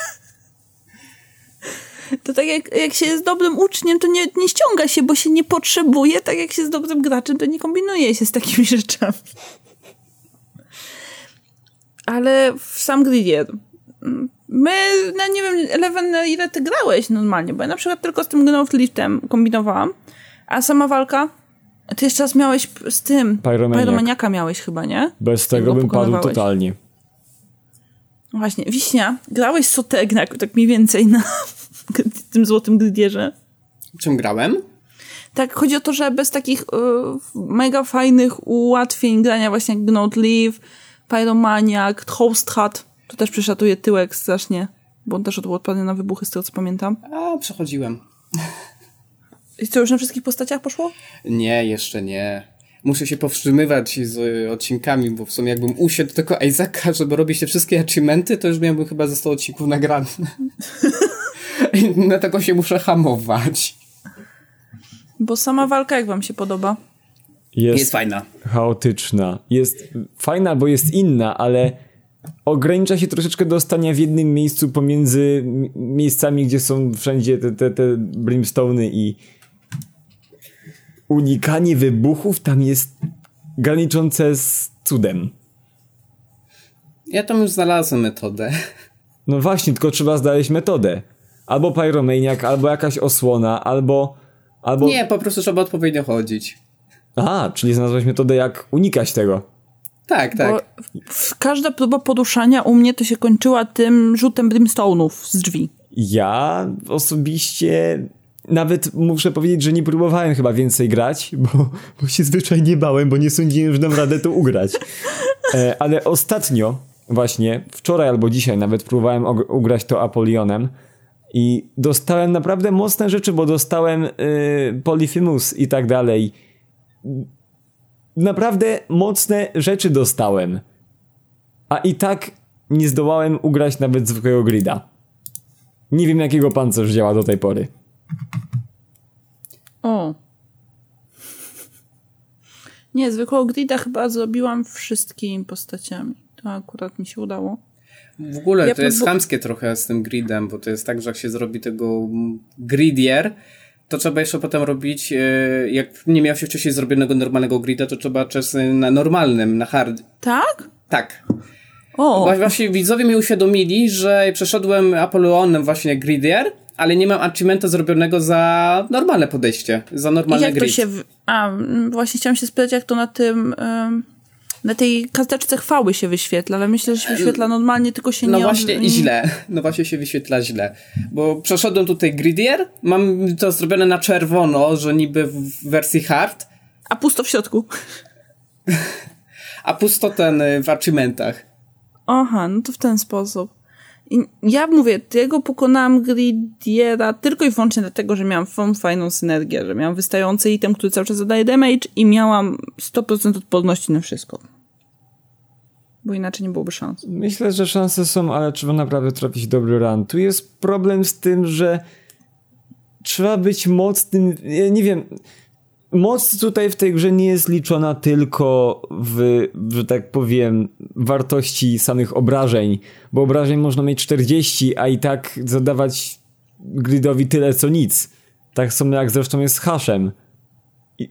Speaker 1: To tak jak, jak się jest dobrym uczniem, to nie, nie ściąga się, bo się nie potrzebuje, tak jak się jest dobrym graczem, to nie kombinuje się z takimi rzeczami. Ale w sam Gridier. My, no nie wiem, Eleven, na ile ty grałeś normalnie, bo ja na przykład tylko z tym Gnome Liftem kombinowałam, a sama walka, ty jeszcze raz miałeś z tym. Pyromaniaka miałeś chyba, nie?
Speaker 2: Bez tego
Speaker 1: Go
Speaker 2: bym padł totalnie.
Speaker 1: Właśnie, Wiśnia, grałeś Sotegna, tak mniej więcej na [laughs] tym złotym Gridierze.
Speaker 3: Czym grałem?
Speaker 1: Tak, chodzi o to, że bez takich y, mega fajnych ułatwień grania właśnie jak Gnome Leaf, Pyromaniac, Hostrat, to też przeszatuje tyłek strasznie, bo on też odpadnie na wybuchy, z tego co pamiętam.
Speaker 3: A, przechodziłem.
Speaker 1: I co, już na wszystkich postaciach poszło?
Speaker 3: Nie, jeszcze nie. Muszę się powstrzymywać z y, odcinkami, bo w sumie jakbym usiadł do tego Isaaca, żeby robić te wszystkie achievementy, to już miałbym chyba ze 100 odcinków nagrane. [laughs] Dlatego się muszę hamować.
Speaker 1: Bo sama walka jak wam się podoba?
Speaker 2: Jest,
Speaker 3: Jest fajna.
Speaker 2: chaotyczna. Jest fajna, bo jest inna, ale ogranicza się troszeczkę do stania w jednym miejscu pomiędzy mi- miejscami, gdzie są wszędzie te, te, te brimstony i unikanie wybuchów tam jest graniczące z cudem.
Speaker 3: Ja tam już znalazłem metodę.
Speaker 2: No właśnie, tylko trzeba znaleźć metodę. Albo pyromaniak, albo jakaś osłona, albo... albo...
Speaker 3: Nie, po prostu trzeba odpowiednio chodzić.
Speaker 2: Aha, czyli znalazłeś metodę, jak unikać tego.
Speaker 3: Tak, tak.
Speaker 1: Bo każda próba poduszania u mnie to się kończyła tym rzutem brimstone'ów z drzwi.
Speaker 2: Ja osobiście nawet muszę powiedzieć, że nie próbowałem chyba więcej grać, bo, bo się zwyczajnie bałem, bo nie sądziłem, że dam radę to ugrać. E, ale ostatnio, właśnie wczoraj albo dzisiaj nawet próbowałem ugrać to Apollionem i dostałem naprawdę mocne rzeczy, bo dostałem y, Polyphemus i tak dalej. Naprawdę mocne rzeczy dostałem. A i tak nie zdołałem ugrać nawet zwykłego grida. Nie wiem, jakiego pancerz działa do tej pory.
Speaker 1: O. Nie, zwykłego grida chyba zrobiłam wszystkimi postaciami. To akurat mi się udało.
Speaker 3: W ogóle
Speaker 1: Ja
Speaker 3: to jest chamskie trochę z tym gridem, bo to jest tak, że jak się zrobi tego gridier, to trzeba jeszcze potem robić, e, jak nie miał się wcześniej zrobionego normalnego grida, to trzeba czasem na normalnym, na hard.
Speaker 1: Tak?
Speaker 3: Tak.
Speaker 1: O,
Speaker 3: Właśnie- Właśnie widzowie mi uświadomili, że przeszedłem Apollonem właśnie gridier, ale nie mam achievementa zrobionego za normalne podejście, za
Speaker 1: i
Speaker 3: normalny
Speaker 1: jak to się... W... A, właśnie chciałam się spytać, jak to na tym... na tej karteczce chwały się wyświetla, ale myślę, że się wyświetla normalnie, tylko się
Speaker 3: No
Speaker 1: nie...
Speaker 3: właśnie
Speaker 1: nie-
Speaker 3: źle. No właśnie się wyświetla źle. Bo przeszedłem tutaj gridier, mam to zrobione na czerwono, że niby w wersji hard,
Speaker 1: A pusto w środku.
Speaker 3: a pusto ten y, w achievementach.
Speaker 1: Aha, no to w ten sposób. Ja mówię, tego pokonałam Gridiera tylko i wyłącznie dlatego, że miałam fajną synergię, że miałam wystający item, który cały czas zadaje damage i miałam 100% odporności na wszystko. Bo inaczej nie byłoby szans.
Speaker 2: Myślę, że szanse są, ale trzeba naprawdę trafić dobry run. Tu jest problem z tym, że trzeba być mocnym. Ja nie wiem. Moc tutaj w tej grze nie jest liczona tylko w, że tak powiem, wartości samych obrażeń, bo obrażeń można mieć 40, a i tak zadawać gridowi tyle co nic. Tak samo jak zresztą jest z hashem.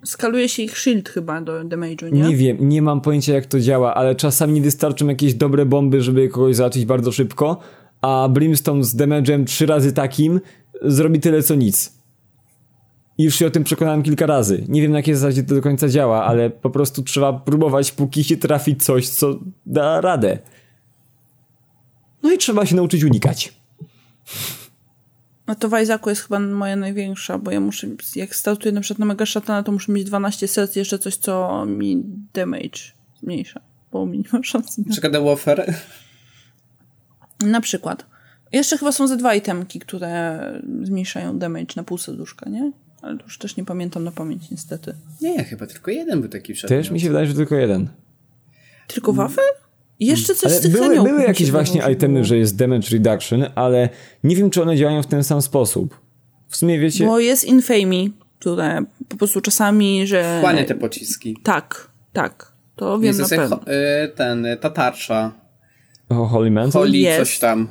Speaker 1: Skaluje się ich shield chyba do damage'u, nie?
Speaker 2: Nie wiem, nie mam pojęcia jak to działa, ale czasami wystarczą jakieś dobre bomby, żeby kogoś załatwić bardzo szybko, a Brimstone z damage'em trzy razy takim zrobi tyle co nic. I już się o tym przekonałem kilka razy. Nie wiem na jakiej zasadzie to do końca działa, ale po prostu trzeba próbować, póki się trafi coś, co da radę. No i trzeba się nauczyć unikać.
Speaker 1: No to w Isaacu jest chyba moja największa, bo ja muszę, jak startuję na przykład na Mega Szatana, to muszę mieć 12 serc jeszcze coś, co mi damage zmniejsza, bo mi nie ma szans. Na,
Speaker 3: Czeka The Warfare.
Speaker 1: na przykład. Jeszcze chyba są ze dwa itemki, które zmniejszają damage na pół serduszka, nie? Ale to już też nie pamiętam na pamięć niestety.
Speaker 3: Nie, chyba tylko jeden był taki przedmiot.
Speaker 2: Też mi się wydaje, że tylko jeden.
Speaker 1: Tylko wafel? Jeszcze coś z
Speaker 2: Ale
Speaker 1: tych
Speaker 2: były, były jakieś właśnie
Speaker 1: że
Speaker 2: itemy,
Speaker 1: było.
Speaker 2: że jest damage reduction, ale nie wiem, czy one działają w ten sam sposób. W sumie wiecie...
Speaker 1: Bo jest Infamy, które po prostu czasami, że...
Speaker 3: Kłanie te pociski.
Speaker 1: Tak, tak. To wiem
Speaker 3: Jest
Speaker 1: na pewno.
Speaker 3: y, ten, y, ta tarcza.
Speaker 2: O, Holy Mantle?
Speaker 3: Holi
Speaker 1: Jest.
Speaker 3: coś tam.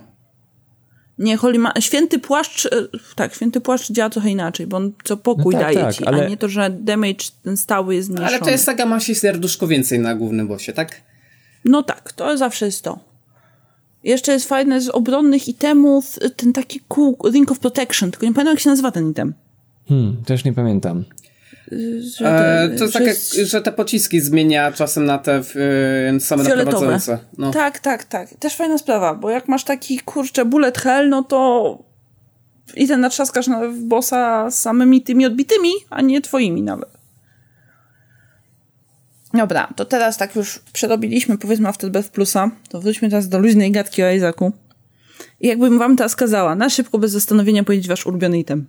Speaker 1: Nie, Holy Ma- Święty Płaszcz, e, tak, Święty Płaszcz działa trochę inaczej, bo on co pokój
Speaker 2: No tak,
Speaker 1: daje
Speaker 2: tak,
Speaker 1: ci,
Speaker 2: ale-
Speaker 1: a nie to, że damage ten stały jest zmniejszony.
Speaker 3: Ale to jest taka ma się serduszko więcej na głównym bossie, tak?
Speaker 1: No tak, to zawsze jest to. Jeszcze jest fajne z obronnych itemów ten taki kół, Ring of Protection, tylko nie pamiętam jak się nazywa ten item.
Speaker 2: Hmm, też nie pamiętam.
Speaker 1: Że
Speaker 3: E, to tak, jak, że te pociski zmienia czasem na te e, same naprowadzające. No.
Speaker 1: Tak, tak, tak. Też fajna sprawa, bo jak masz taki kurczę bullet hell, no to i ten natrzaskasz na w bossa samymi tymi odbitymi, a nie twoimi nawet. Dobra, to teraz tak już przerobiliśmy powiedzmy Afterbirth Plusa, to wróćmy teraz do luźnej gadki o Isaacu. I jakbym wam teraz kazała, na szybko, bez zastanowienia powiedzieć wasz ulubiony item.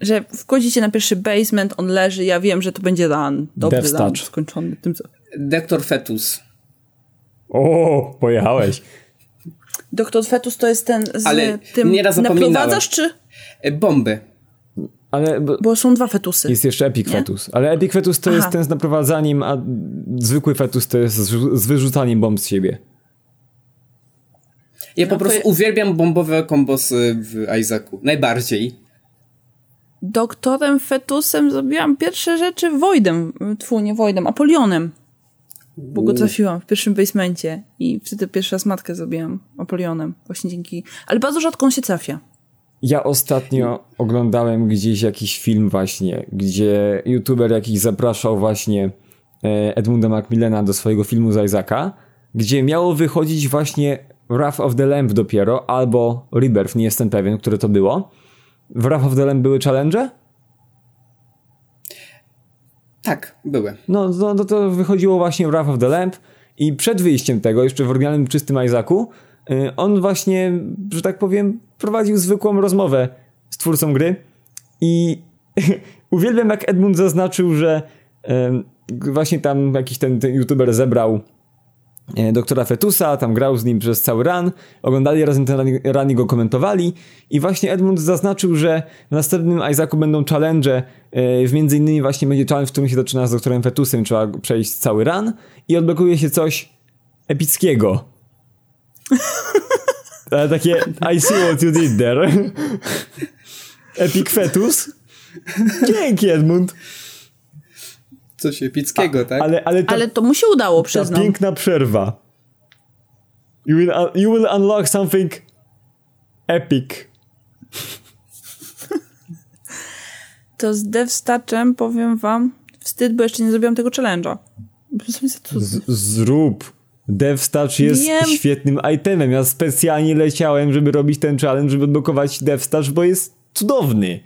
Speaker 1: Że wchodzicie na pierwszy basement, on leży, ja wiem, że to będzie run. Dobry run, skończony tym, co...
Speaker 3: Dektor Fetus.
Speaker 2: O, pojechałeś.
Speaker 1: Doktor Fetus to jest ten z
Speaker 3: Ale
Speaker 1: tym
Speaker 3: nieraz zapominałem.
Speaker 1: naprowadzasz, czy...
Speaker 3: E, bomby.
Speaker 2: Ale bo
Speaker 1: Bo są dwa fetusy.
Speaker 2: jest jeszcze Epic
Speaker 1: Nie?
Speaker 2: Fetus. Ale Epic Fetus to
Speaker 1: Aha.
Speaker 2: jest ten z naprowadzaniem, a zwykły Fetus to jest z, z wyrzucaniem bomb z siebie.
Speaker 3: Ja po
Speaker 1: No to
Speaker 3: prostu
Speaker 1: je-
Speaker 3: uwielbiam bombowe kombosy w Isaacu. Najbardziej.
Speaker 1: Doktorem Fetusem zrobiłam pierwsze rzeczy Voidem, tfu, nie Voidem, Apolionem. Bo go trafiłam w pierwszym basemencie i wtedy pierwszy raz matkę zrobiłam Apolionem. Właśnie dzięki... Ale bardzo rzadko on się trafia.
Speaker 2: Ja ostatnio oglądałem gdzieś jakiś film właśnie, gdzie youtuber jakiś zapraszał właśnie e, Edmunda Macmillana do swojego filmu z Isaaca, gdzie miało wychodzić właśnie Wrath of the Lamb dopiero, albo Rebirth, nie jestem pewien, które to było. W Wrath of the Lamb były challenge?
Speaker 3: Tak, były.
Speaker 2: No, no, no to wychodziło właśnie Wrath of the Lamb i przed wyjściem tego, jeszcze w oryginalnym czystym Isaacu, y, on właśnie, że tak powiem, prowadził zwykłą rozmowę z twórcą gry i [laughs] uwielbiam jak Edmund zaznaczył, że właśnie tam jakiś ten, ten youtuber zebrał doktora Fetusa, tam grał z nim przez cały run, oglądali razem ten run i go komentowali i właśnie Edmund zaznaczył, że w następnym Isaacu będą challenge, e, w między innymi właśnie będzie challenge, w którym się zaczyna z doktorem Fetusem, trzeba przejść cały run i odblokuje się coś epickiego. [laughs] Takie I see what you did there. [laughs] Epic Fetus. Dzięki Edmund.
Speaker 3: Coś epickiego, tak?
Speaker 2: Ale, ale, ta,
Speaker 1: Ale to mu się udało,
Speaker 2: ta
Speaker 1: przyznam.
Speaker 2: piękna przerwa. You will, you will unlock something epic.
Speaker 1: To z Devstatchem powiem wam wstyd, bo jeszcze nie zrobiłam tego challenge'a. Bo sobie za to-
Speaker 2: Z, zrób. DevStouch jest
Speaker 1: Wiem.
Speaker 2: świetnym itemem. Ja specjalnie leciałem, żeby robić ten challenge, żeby odblokować DevStouch, bo jest cudowny.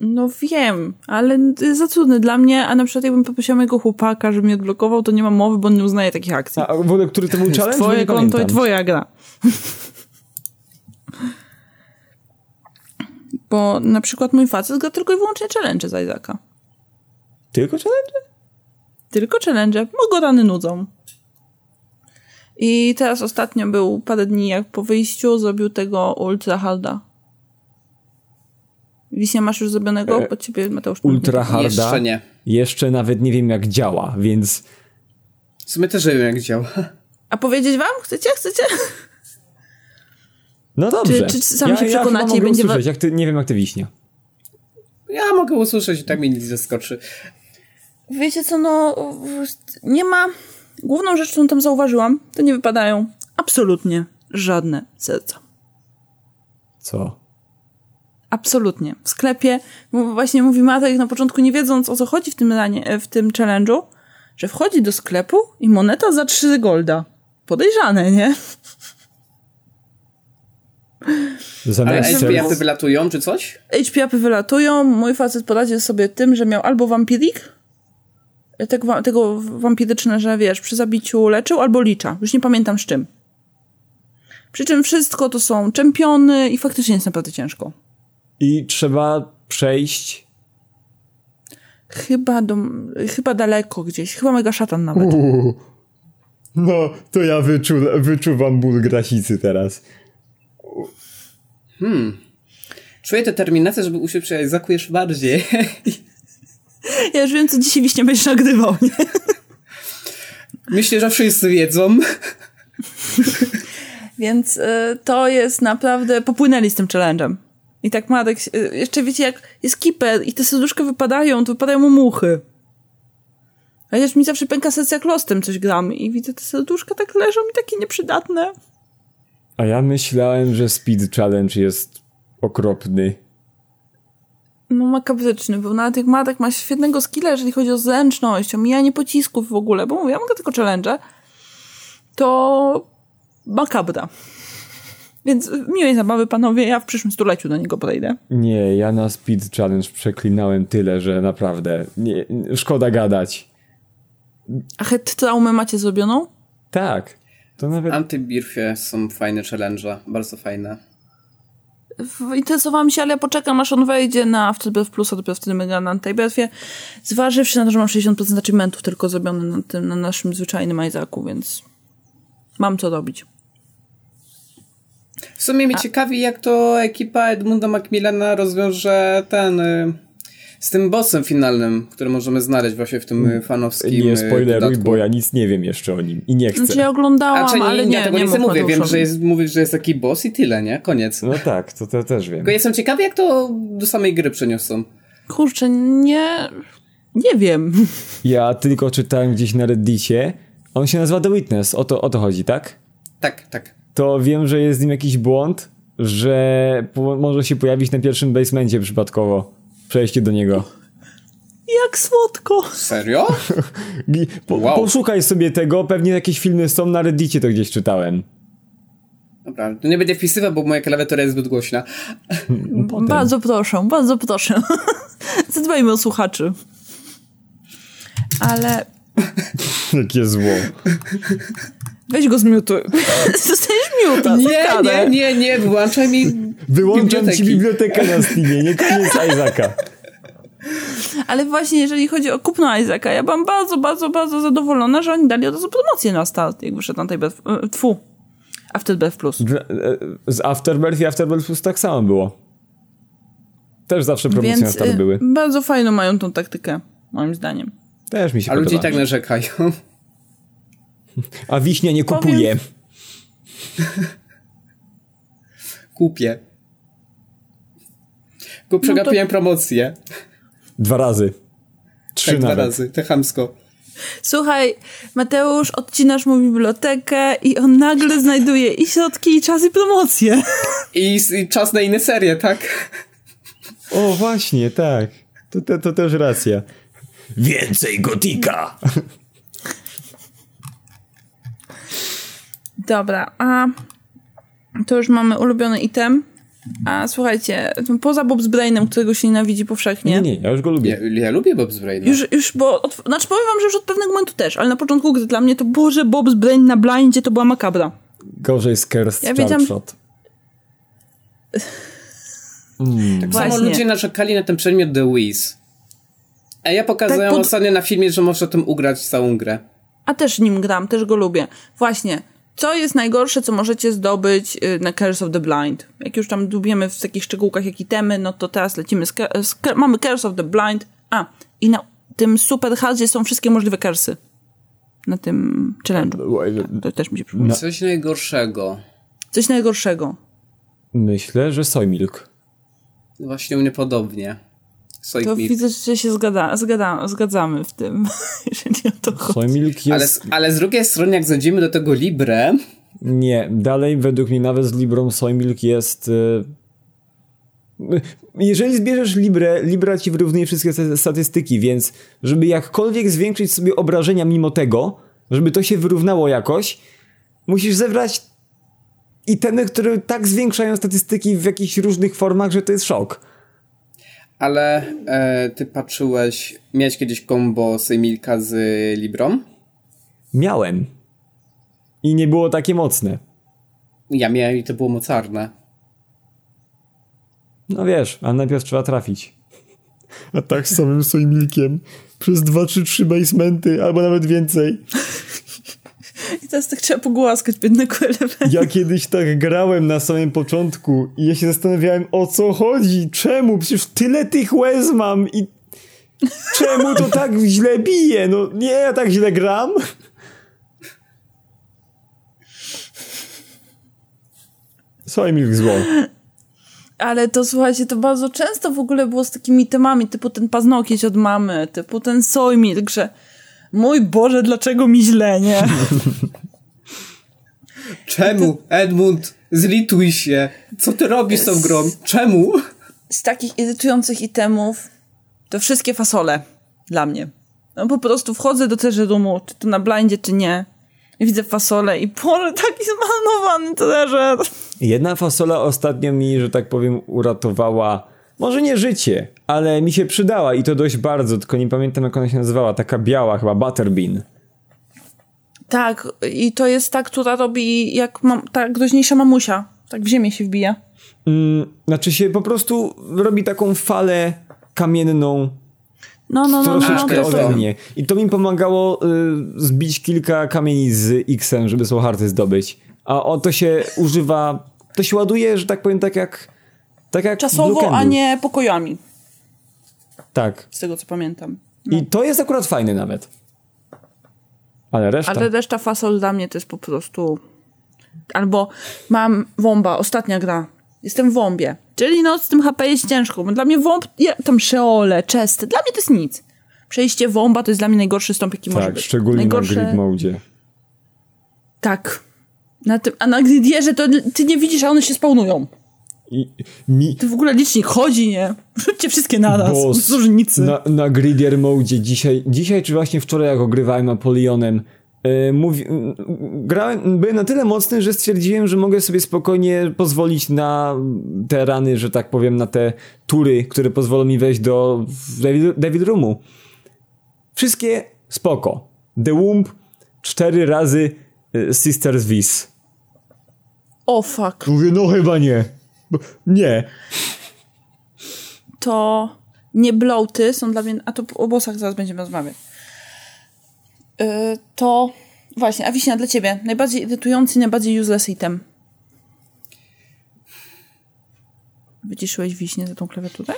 Speaker 1: No wiem, ale za trudny dla mnie, a na przykład jakbym poprosiła mojego chłopaka, żeby mnie odblokował, to nie mam mowy, bo on nie uznaje takich akcji.
Speaker 2: A w ogóle, który to był challenge?
Speaker 1: Twoje konto i twoja gra. [laughs] Bo na przykład mój facet gra tylko i wyłącznie challenge z Isaaca.
Speaker 2: Tylko challenge?
Speaker 1: Tylko challenge, bo go rany nudzą. I teraz ostatnio był parę dni jak po wyjściu zrobił tego ultra harda. Wiśnie masz już zrobionego?
Speaker 2: E,
Speaker 1: Pod ciebie Mateusz.
Speaker 2: Ultra harda.
Speaker 3: Jeszcze nie.
Speaker 2: Jeszcze nawet nie wiem jak działa, więc
Speaker 3: W sumie też nie wiem, jak działa.
Speaker 1: A powiedzieć wam? Chcecie? Chcecie?
Speaker 2: no dobrze.
Speaker 1: czy sami
Speaker 2: ja,
Speaker 1: się
Speaker 2: ja
Speaker 1: przekonacie i
Speaker 2: mogę
Speaker 1: będzie wa-
Speaker 2: usłyszeć, jak ty, nie wiem jak ty wiśnia.
Speaker 3: Ja mogę usłyszeć i tak mnie nic nie zaskoczy.
Speaker 1: Wiecie co, no nie ma... Główną rzecz, którą tam zauważyłam, to nie wypadają absolutnie żadne serca.
Speaker 2: Co?
Speaker 1: Absolutnie. W sklepie, bo właśnie mówi Matek na początku, nie wiedząc o co chodzi w tym, ranie, w tym challenge'u, że wchodzi do sklepu i moneta za 3 golda. Podejrzane, nie?
Speaker 3: Ale
Speaker 2: Zamiast
Speaker 3: SPF-y
Speaker 2: serc,
Speaker 3: wylatują, czy coś?
Speaker 1: HP-upy wylatują, mój facet poradził sobie tym, że miał albo vampirik, tego, wa- tego wampiryczne, że wiesz, przy zabiciu leczył, albo licza. Już nie pamiętam z czym. Przy czym wszystko to są czempiony i faktycznie jest naprawdę ciężko.
Speaker 2: I trzeba przejść
Speaker 1: Chyba, do, chyba daleko gdzieś, chyba mega szatan nawet. [laughs]
Speaker 2: No, to ja wyczu, wyczuwam ból grasicy teraz.
Speaker 3: Czuję determinację, żeby usiąść jeszcze bardziej. [laughs]
Speaker 1: Ja już wiem, co dzisiaj wiśnie będziesz nagrywał, nie? [laughs]
Speaker 3: Myślę, że wszyscy wiedzą.
Speaker 1: Więc y, to jest naprawdę... Popłynęli z tym challenge'em. I tak Madek, y, jeszcze wiecie, jak jest kiper i te serduszka wypadają, to wypadają mu muchy. A już mi zawsze pęka serce jak lostem coś gram i widzę te serduszka tak leżą i takie nieprzydatne.
Speaker 2: A ja myślałem, że Speed Challenge jest okropny.
Speaker 1: No makabryczny, bo nawet jak Madek ma świetnego skilla, jeżeli chodzi o zręczność, o mijanie pocisków w ogóle, bo mówię, ja mogę tylko challenge, to makabra. Więc miłej zabawy, panowie, ja w przyszłym stuleciu do niego podejdę.
Speaker 2: Nie, ja na Speed Challenge przeklinałem tyle, że naprawdę nie, szkoda gadać.
Speaker 1: A head traumę macie zrobioną?
Speaker 2: Tak. To nawet...
Speaker 3: W Antybirfie są fajne challenge, bardzo fajne.
Speaker 1: Interesowałam się, ale ja poczekam, aż on wejdzie na Afterbirth Plus, a dopiero wtedy będę na Antybirthie. Zważywszy na to, że mam 60% achievementów tylko zrobione na tym, na naszym zwyczajnym Isaacu, więc mam co robić.
Speaker 3: W sumie mnie ciekawi, jak to ekipa Edmunda Macmillana rozwiąże ten... Y, z tym bossem finalnym, który możemy znaleźć właśnie w tym y, fanowskim
Speaker 2: Nie
Speaker 3: y,
Speaker 2: spoileruj,
Speaker 3: dodatku.
Speaker 2: bo ja nic nie wiem jeszcze o nim i nie chcę.
Speaker 1: Znaczy ja oglądałam,
Speaker 3: A czy nie,
Speaker 1: ale
Speaker 3: nie,
Speaker 1: nie,
Speaker 3: ja tego
Speaker 1: nie,
Speaker 3: nie, mówię, wiem, że jest, mówisz, że jest taki boss i tyle, nie? Koniec.
Speaker 2: No tak, to, to też wiem.
Speaker 3: Tylko jestem ciekawy, jak to do samej gry przeniosą.
Speaker 1: Kurczę, nie... Nie wiem. [laughs]
Speaker 2: Ja tylko czytałem gdzieś na Reddicie. On się nazywa The Witness, o to, o to chodzi, tak?
Speaker 3: Tak, tak.
Speaker 2: To wiem, że jest z nim jakiś błąd, że po, może się pojawić na pierwszym basemencie przypadkowo. Przejście do niego.
Speaker 1: Jak słodko.
Speaker 3: Serio? [laughs]
Speaker 2: Po,
Speaker 3: Wow.
Speaker 2: Poszukaj sobie tego, pewnie jakieś filmy są na Reddicie, to gdzieś czytałem.
Speaker 3: Dobra, to nie będę wpisywał, bo moja klawiatura jest zbyt głośna.
Speaker 1: Bardzo proszę, bardzo proszę. [laughs] Zadbajmy o słuchaczy. Ale [laughs]
Speaker 2: Jakie zło.
Speaker 1: weź go zmiutuj. Zostaniesz
Speaker 3: Nie, nie, nie, nie, wyłączaj mi
Speaker 2: Wyłączam ci bibliotekę na Steamie, nie koniec [laughs] Isaaca.
Speaker 1: Ale właśnie jeżeli chodzi o kupno Isaaca, ja byłam bardzo, bardzo, bardzo zadowolona, że oni dali od razu promocję na start, jak wyszedł na tej Beth, e, tfu, Afterbirth Plus.
Speaker 2: E, Z Afterbirth i Afterbirth Plus tak samo było. Też zawsze promocje na
Speaker 1: Więc
Speaker 2: start
Speaker 1: y,
Speaker 2: były.
Speaker 1: bardzo fajną mają tą taktykę, moim zdaniem.
Speaker 2: Też mi się
Speaker 3: A ludzie i
Speaker 2: podoba.
Speaker 3: tak narzekają.
Speaker 2: A wiśnia nie
Speaker 1: Powiem-
Speaker 2: kupuje. [laughs]
Speaker 3: Kupię. Tylko przegapiłem promocję.
Speaker 2: Dwa razy. Trzy
Speaker 3: Tak dwa
Speaker 2: nawet.
Speaker 3: razy, te chamsko.
Speaker 1: Słuchaj, Mateusz, odcinasz mu bibliotekę i on nagle znajduje i środki, i czas, i promocję.
Speaker 3: I, I czas na inne serie, tak?
Speaker 2: O, właśnie, tak. To, to, to też racja. Więcej gotika! [laughs]
Speaker 1: Dobra, a to już mamy ulubiony item. A słuchajcie, poza Bob's Brainem, którego się nienawidzi powszechnie.
Speaker 2: Nie, nie, ja już go lubię.
Speaker 3: Ja, ja lubię Bob's Brain.
Speaker 1: Już, już, bo, od, znaczy powiem wam, że już od pewnego momentu też, ale na początku gdy dla mnie to, Boże, Bob's Brain na blindzie to była makabra.
Speaker 2: Gorzej z Cursed
Speaker 1: Ja wiedziałam-
Speaker 2: Shot.
Speaker 3: Tak
Speaker 1: Właśnie.
Speaker 3: samo ludzie narzekali na ten przedmiot The Wiz. A ja pokazałem
Speaker 1: Tak, pod-
Speaker 3: ostatnio na filmie, że można tym ugrać całą grę.
Speaker 1: A też nim gram, też go lubię. Właśnie, co jest najgorsze, co możecie zdobyć y, na Curse of the Blind? Jak już tam dubiemy w takich szczegółkach jak itemy, no to teraz lecimy z, z mamy Curse of the Blind. A, i na tym super hardzie są wszystkie możliwe kersy. Na tym challenge'u. To też mi się przypomina.
Speaker 3: Coś najgorszego.
Speaker 1: Coś najgorszego.
Speaker 2: Myślę, że Soy Milk.
Speaker 3: Właśnie u mnie podobnie. Soy
Speaker 1: To
Speaker 3: milk.
Speaker 1: widzę, że się zgada, zgada, zgadzamy w tym, [laughs] jeżeli o to chodzi.
Speaker 2: Soy Milk
Speaker 3: Ale,
Speaker 2: jest...
Speaker 3: ale z drugiej strony, jak zejdziemy do tego Libre,
Speaker 2: Nie, dalej według mnie nawet z Librą Soy Milk jest... y, Jeżeli zbierzesz Librę, Libra ci wyrównuje wszystkie te statystyki, więc żeby jakkolwiek zwiększyć sobie obrażenia mimo tego, żeby to się wyrównało jakoś, musisz zebrać itemy, które tak zwiększają statystyki w jakichś różnych formach, że to jest szok.
Speaker 3: Ale e, ty patrzyłeś, miałeś kiedyś combo Sejmilka z Librą?
Speaker 2: Miałem. I nie było takie mocne.
Speaker 3: Ja miałem i to było mocarne.
Speaker 2: No wiesz, a najpierw trzeba trafić. A tak z samym Sojmilkiem. Przez dwa czy trzy basementy, albo nawet więcej.
Speaker 1: I teraz tak trzeba pogłaskać biednego elementu.
Speaker 2: Ja kiedyś tak grałem na samym początku i ja się zastanawiałem o co chodzi, czemu, przecież tyle tych łez mam i czemu to tak źle bije, no nie, ja tak źle gram. Soy milk zło.
Speaker 1: Ale to słuchajcie, to bardzo często w ogóle było z takimi temami, typu ten paznokieć od mamy, typu ten soy milk, że mój Boże, dlaczego mi źle, nie? [laughs]
Speaker 3: Czemu? Edmund, zlituj się. Co ty robisz z tą grą? Czemu?
Speaker 1: Z takich irytujących itemów to wszystkie fasole dla mnie. No po prostu wchodzę do treasure roomu, czy to na blindzie, czy nie. I widzę fasolę i Boże, taki zmarnowany treasure.
Speaker 2: Jedna fasola ostatnio mi, że tak powiem, uratowała, może nie życie, ale mi się przydała i to dość bardzo, tylko nie pamiętam jak ona się nazywała, taka biała chyba, Butterbean.
Speaker 1: Tak, i to jest ta, która robi jak mam, ta groźniejsza mamusia. Tak w ziemię się wbija.
Speaker 2: Mm, znaczy się po prostu robi taką falę kamienną,
Speaker 1: No, no, no, no, no,
Speaker 2: troszeczkę
Speaker 1: to,
Speaker 2: ode mnie. I to mi pomagało y, zbić kilka kamieni z X-em, żeby Soulharty zdobyć. A o, to się używa, to się ładuje, że tak powiem, tak jak tak jak
Speaker 1: Czasowo, a nie pokojami,
Speaker 2: Tak.
Speaker 1: z tego co pamiętam.
Speaker 2: I to jest akurat fajne nawet. Ale reszta...
Speaker 1: Ale reszta fasol dla mnie to jest po prostu... Albo mam wąba, ostatnia gra. Jestem w wąbie. Czyli no z tym HP jest ciężko. Bo dla mnie wąb, ja, tam szeole, czesty, dla mnie to jest nic. Przejście wąba to jest dla mnie najgorszy stąp, jaki może
Speaker 2: tak,
Speaker 1: być.
Speaker 2: szczególnie
Speaker 1: Najgorsze...
Speaker 2: na grid mode.
Speaker 1: Tak. Na tym, a na gridierze to ty nie widzisz, a one się spawnują.
Speaker 2: I mi...
Speaker 1: Ty w ogóle licznik chodzi, nie? [laughs] Rzućcie wszystkie naraz.
Speaker 2: Boss
Speaker 1: z różnicy.
Speaker 2: na, na Gridier Mode dzisiaj, dzisiaj czy właśnie wczoraj jak ogrywałem Apolionem, yy, mówi, grałem, byłem na tyle mocny, że stwierdziłem, że mogę sobie spokojnie pozwolić na te rany, że tak powiem, na te tury, które pozwolą mi wejść do David, David Roomu. Wszystkie spoko. The Womb cztery razy yy, Sisters Vis.
Speaker 1: O fuck.
Speaker 2: Mówię, no chyba nie. Bo- Nie.
Speaker 1: to nie bloaty są dla mnie, a to o bossach zaraz będziemy rozmawiać. Yy, to właśnie, a wiśnia dla ciebie, najbardziej irytujący, najbardziej useless item. Wyciszyłeś wiśnie za tą klawiaturę?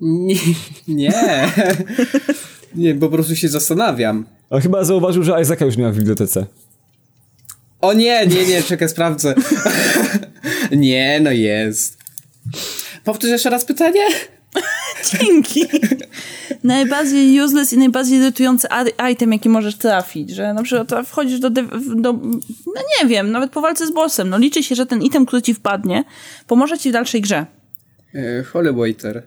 Speaker 3: Nie. Nie, nie po prostu się zastanawiam.
Speaker 2: A chyba zauważył, że Isaaca już nie ma w bibliotece.
Speaker 3: O nie, nie, nie, czekaj, sprawdzę. Nie, no jest. Powtórz jeszcze raz pytanie? [laughs]
Speaker 1: Dzięki! najbardziej useless i najbardziej irytujący item, jaki możesz trafić, że na przykład wchodzisz do, do, no nie wiem, nawet po walce z bossem, no liczy się, że ten item, który ci wpadnie, pomoże ci w dalszej grze.
Speaker 3: E, Holy Waiter.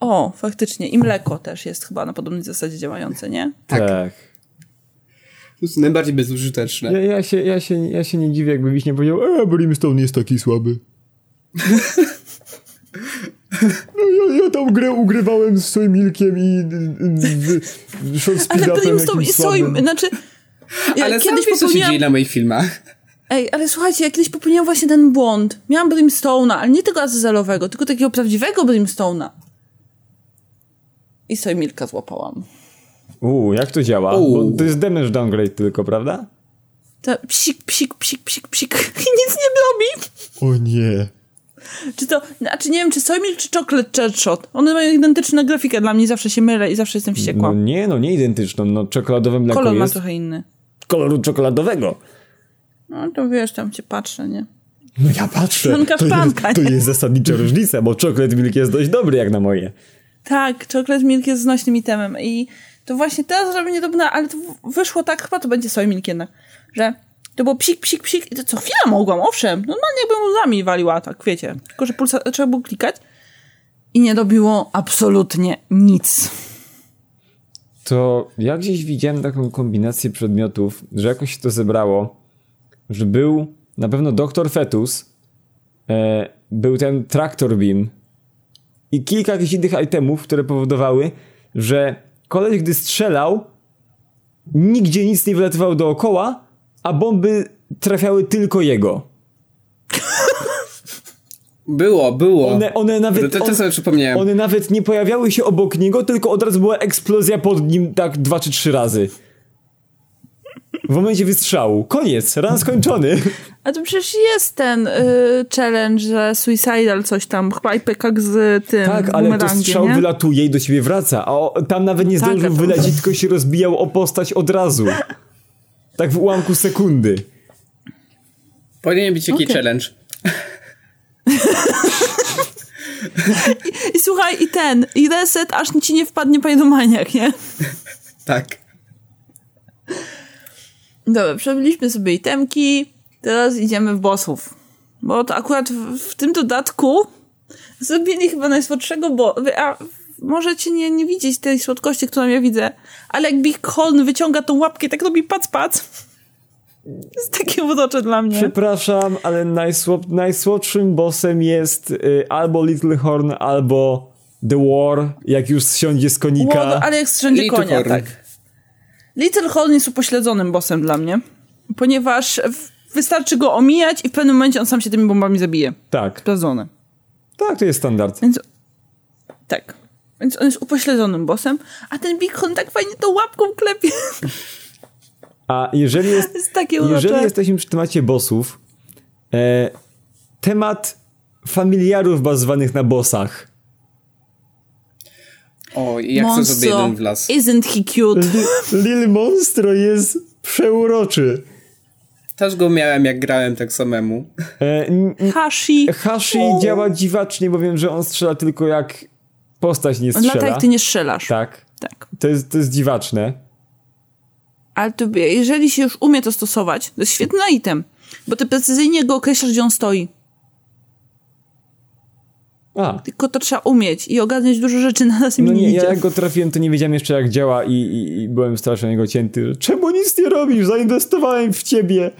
Speaker 1: O, faktycznie. I mleko też jest chyba na podobnej zasadzie działające, nie?
Speaker 3: Tak.
Speaker 2: tak.
Speaker 3: Jest najbardziej bezużyteczne.
Speaker 2: Ja, ja, się, ja, się, ja się nie dziwię, jakby Wiśnie powiedział, e, Brimstone jest taki słaby. [laughs] No ja, ja tam grę ugrywałem z Soymilkiem i y, y, shot
Speaker 1: Ale
Speaker 2: speed-upem
Speaker 1: Brimstone
Speaker 2: jakimś
Speaker 1: i swoim,
Speaker 2: słabym.
Speaker 1: znaczy... Ja
Speaker 3: Ale
Speaker 1: kiedyś
Speaker 3: wiesz, co się
Speaker 1: popełniłam...
Speaker 3: dzieje na moich filmach.
Speaker 1: Ej, ale słuchajcie, ja kiedyś popełniłam właśnie ten błąd. Miałam Brimstone'a, ale nie tego azyzelowego, tylko takiego prawdziwego Brimstone'a. I sobie Milka złapałam.
Speaker 2: Uuu, jak to działa? To jest damage downgrade tylko, prawda?
Speaker 1: To psik, psik, psik, psik, psik. I [laughs] nic nie robi.
Speaker 2: O nie.
Speaker 1: Czy to, znaczy nie wiem, czy Soymilk, czy Chocolate Shot. One mają identyczną grafikę dla mnie, zawsze się mylę i zawsze jestem wściekła.
Speaker 2: No nie, no nie identyczną. No czekoladowe mleko
Speaker 1: Kolor ma
Speaker 2: jest
Speaker 1: trochę inny.
Speaker 2: koloru czekoladowego.
Speaker 1: No to wiesz, tam cię patrzę, nie?
Speaker 2: No ja patrzę.
Speaker 1: Szklanka
Speaker 2: To
Speaker 1: szklanka,
Speaker 2: jest, to jest zasadnicza różnica, bo chocolate milk jest dość dobry jak na moje.
Speaker 1: Tak, Chocolate Milk jest znośnym itemem i to właśnie teraz robię niedobne, ale to wyszło tak, chyba to będzie Soy Milk jednak, że to było psik, psik, psik i to co chwilę mogłam, owszem, normalnie jakbym łzami waliła, tak, wiecie, tylko że pulsa, trzeba było klikać i nie dobiło absolutnie nic.
Speaker 2: To ja gdzieś widziałem taką kombinację przedmiotów, że jakoś się to zebrało, że był na pewno Doktor Fetus, e, był ten Tractor Beam i kilka jakichś innych itemów, które powodowały, że koleś gdy strzelał, nigdzie nic nie wylatywało dookoła, a bomby trafiały tylko jego. [laughs]
Speaker 3: Było, było.
Speaker 2: One, one nawet...
Speaker 3: to, to sobie przypomniałem.
Speaker 2: One nawet nie pojawiały się obok niego, tylko od razu była eksplozja pod nim tak dwa czy trzy razy. W momencie wystrzału. Koniec, ran skończony. [laughs]
Speaker 1: A to przecież jest ten y, challenge, że suicidal coś tam, chyba IPK z tym
Speaker 2: Tak, ale to strzał
Speaker 1: nie?
Speaker 2: wylatuje i do ciebie wraca, a o, tam nawet nie
Speaker 1: Tak,
Speaker 2: zdążył
Speaker 1: to-
Speaker 2: wylecieć, tylko się rozbijał o postać od razu. Tak w ułamku sekundy.
Speaker 3: Powinien być jakiś
Speaker 1: Okej.
Speaker 3: challenge.
Speaker 1: I słuchaj, i ten, i reset, aż ci nie wpadnie pajdomaniak, nie?
Speaker 3: Tak.
Speaker 1: Dobra, przebyliśmy sobie itemki, teraz idziemy w bossów. Bo to akurat w, w tym dodatku zrobili chyba najsłodszego, bo a, możecie nie, nie widzieć tej słodkości, którą ja widzę, ale jak Big Horn wyciąga tą łapkę i tak robi pac pac. jest takie urocze dla mnie.
Speaker 2: Przepraszam, ale najsłod, najsłodszym bossem jest y, albo Little Horn, albo The War, jak już zsiądzie z konika.
Speaker 1: Łodo, ale jak strzędzie
Speaker 3: Little
Speaker 1: konia,
Speaker 3: Horn.
Speaker 1: tak. Little Horn jest upośledzonym bossem dla mnie, ponieważ w- wystarczy go omijać i w pewnym momencie on sam się tymi bombami zabije.
Speaker 2: Tak,
Speaker 1: Sprawdzone.
Speaker 2: tak, to jest standard.
Speaker 1: Więc tak. Więc on jest upośledzonym bossem, a ten Big Horn tak fajnie tą łapką klepie.
Speaker 2: A jeżeli jest,
Speaker 1: To [laughs] jest
Speaker 2: jeżeli jesteśmy przy temacie bossów, e, temat familiarów bazowanych na bossach.
Speaker 3: O, jak chcę sobie jeden w las.
Speaker 1: isn't he cute?
Speaker 2: Li- Lil Monstro jest przeuroczy.
Speaker 3: Też go miałem, jak grałem tak samemu.
Speaker 2: E,
Speaker 1: Hashi.
Speaker 2: Hashi
Speaker 1: O.
Speaker 2: działa dziwacznie, bo wiem, że on strzela tylko jak postać nie
Speaker 1: On lata
Speaker 2: strzela.
Speaker 1: jak ty nie strzelasz.
Speaker 2: Tak.
Speaker 1: tak.
Speaker 2: To jest, to jest dziwaczne.
Speaker 1: Ale to, jeżeli się już umie to stosować, to jest świetny item. Bo ty precyzyjnie go określasz, gdzie on stoi.
Speaker 2: A,
Speaker 1: Tylko to trzeba umieć i ogarnąć dużo rzeczy na i
Speaker 2: no
Speaker 1: mi nie,
Speaker 2: ja jak go trafiłem, to nie wiedziałem jeszcze jak działa i, i, i byłem strasznie jego cięty. że Czemu nic nie robisz? Zainwestowałem w ciebie.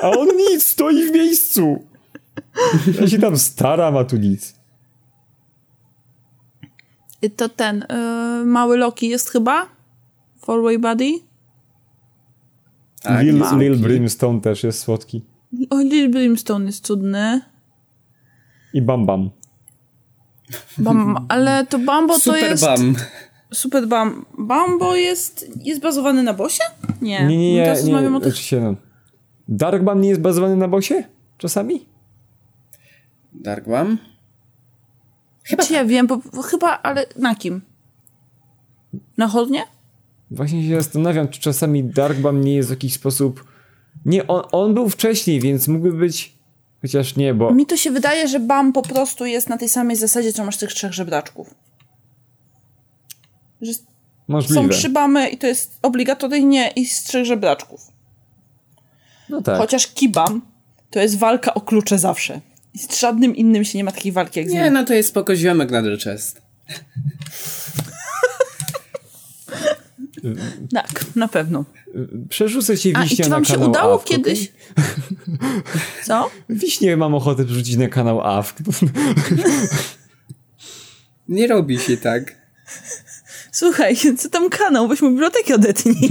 Speaker 2: A on nic, stoi w miejscu. Ja się tam staram, a tu nic.
Speaker 1: I To ten y, mały Loki jest chyba? Four-way buddy?
Speaker 3: Tak,
Speaker 2: Lil, Lil. Brimstone też jest słodki.
Speaker 1: O, Lil Brimstone jest cudny.
Speaker 2: I Bam Bam.
Speaker 1: Bam, ale to Bambo to
Speaker 3: Super
Speaker 1: jest...
Speaker 3: bam.
Speaker 1: Super Bam. Bambo jest, jest bazowany na bosie? Nie.
Speaker 2: Nie, nie, nie. nie,
Speaker 1: o tych...
Speaker 2: oczywiście, no. Dark Bam nie jest bazowany na bosie? Czasami?
Speaker 3: Dark bam?
Speaker 1: Chyba ja wiem, bo, chyba, ale na kim? Na chodnie?
Speaker 2: Właśnie się zastanawiam, czy czasami Dark Bam nie jest w jakiś sposób... Nie, on, on był wcześniej, więc mógłby być... Chociaż nie, bo...
Speaker 1: Mi to się wydaje, że Bam po prostu jest na tej samej zasadzie, co masz tych trzech żebraczków. Że
Speaker 2: Możliwe.
Speaker 1: są trzy bamy i to jest obligatoryjnie i z trzech żebraczków.
Speaker 2: No tak.
Speaker 1: Chociaż Kibam to jest walka o klucze zawsze. I z żadnym innym się nie ma takiej walki jak z
Speaker 3: Nie,
Speaker 1: nim.
Speaker 3: no to jest spoko ziomek na Chest.
Speaker 1: Tak, na pewno.
Speaker 2: Przerzucę ci
Speaker 1: A i
Speaker 2: wiśnia
Speaker 1: czy
Speaker 2: na
Speaker 1: wam się
Speaker 2: kanał
Speaker 1: udało
Speaker 2: AWK,
Speaker 1: kiedyś? [laughs] Co?
Speaker 2: Wiśnie mam ochotę przerzucić na kanał AWK. [laughs]
Speaker 3: Nie robi się tak.
Speaker 1: Słuchaj, co tam kanał? Weź mu bibliotekę odetnij. [laughs]